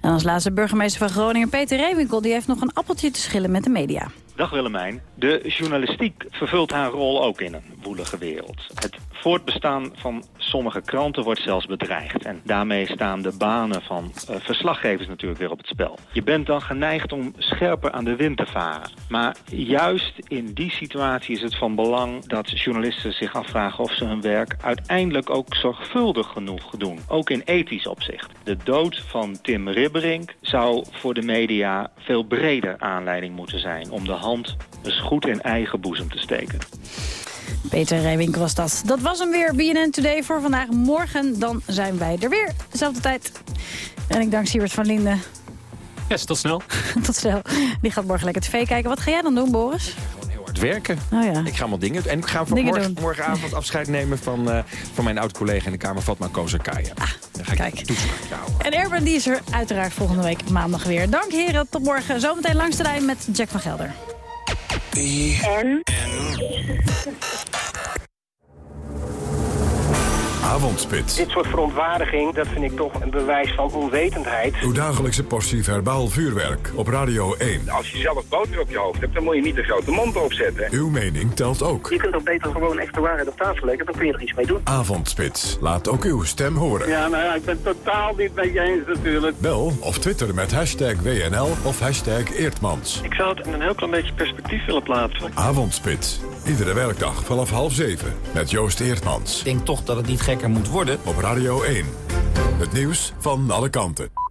En als laatste burgemeester van Groningen Peter Reewinkel... die heeft nog een appeltje te schillen met de media. Dag Willemijn. De journalistiek vervult haar rol ook in een woelige wereld. Het voortbestaan van sommige kranten wordt zelfs bedreigd. En daarmee staan de banen van eh, verslaggevers natuurlijk weer op het spel. Je bent dan geneigd om scherper aan de wind te varen. Maar juist in die situatie is het van belang dat journalisten zich afvragen of ze hun werk uiteindelijk ook zorgvuldig genoeg doen. Ook in ethisch opzicht. De dood van Tim Ribberink zou voor de media veel breder aanleiding moeten zijn om de hand eens goed in eigen boezem te steken. Peter Rijwink was dat. Dat was hem weer, BNN Today voor vandaag. Morgen dan zijn wij er weer. Dezelfde tijd. En ik dank Siebert van Linden. Yes, tot snel. Tot snel. Die gaat morgen lekker tv kijken. Wat ga jij dan doen, Boris? hard werken. Oh ja. Ik ga allemaal dingen En ik ga morgen, morgenavond afscheid nemen van, eh, van mijn oud-collega in de Kamer, Fatma Kozakaya. Ah, Dan ga ik kijk. een toespraak houden. En Erben die is er uiteraard volgende week maandag weer. Dank heren, tot morgen. Zometeen langs de lijn met Jack van Gelder. En? Avondspits. Dit soort verontwaardiging, dat vind ik toch een bewijs van onwetendheid. Uw dagelijkse portie verbaal vuurwerk op Radio 1. Als je zelf boter op je hoofd hebt, dan moet je niet de grote mond opzetten. Uw mening telt ook. Je kunt toch beter gewoon echt de waarheid op tafel leggen, dan kun je er iets mee doen. Avondspits. Laat ook uw stem horen. Ja, nou ja, ik ben totaal niet met je eens natuurlijk. Bel of twitter met hashtag WNL of hashtag Eertmans. Ik zou het in een heel klein beetje perspectief willen plaatsen. Avondspits. Iedere werkdag vanaf half zeven met Joost Eertmans. Ik denk toch dat het niet gekker moet worden. Op Radio 1. Het nieuws van alle kanten.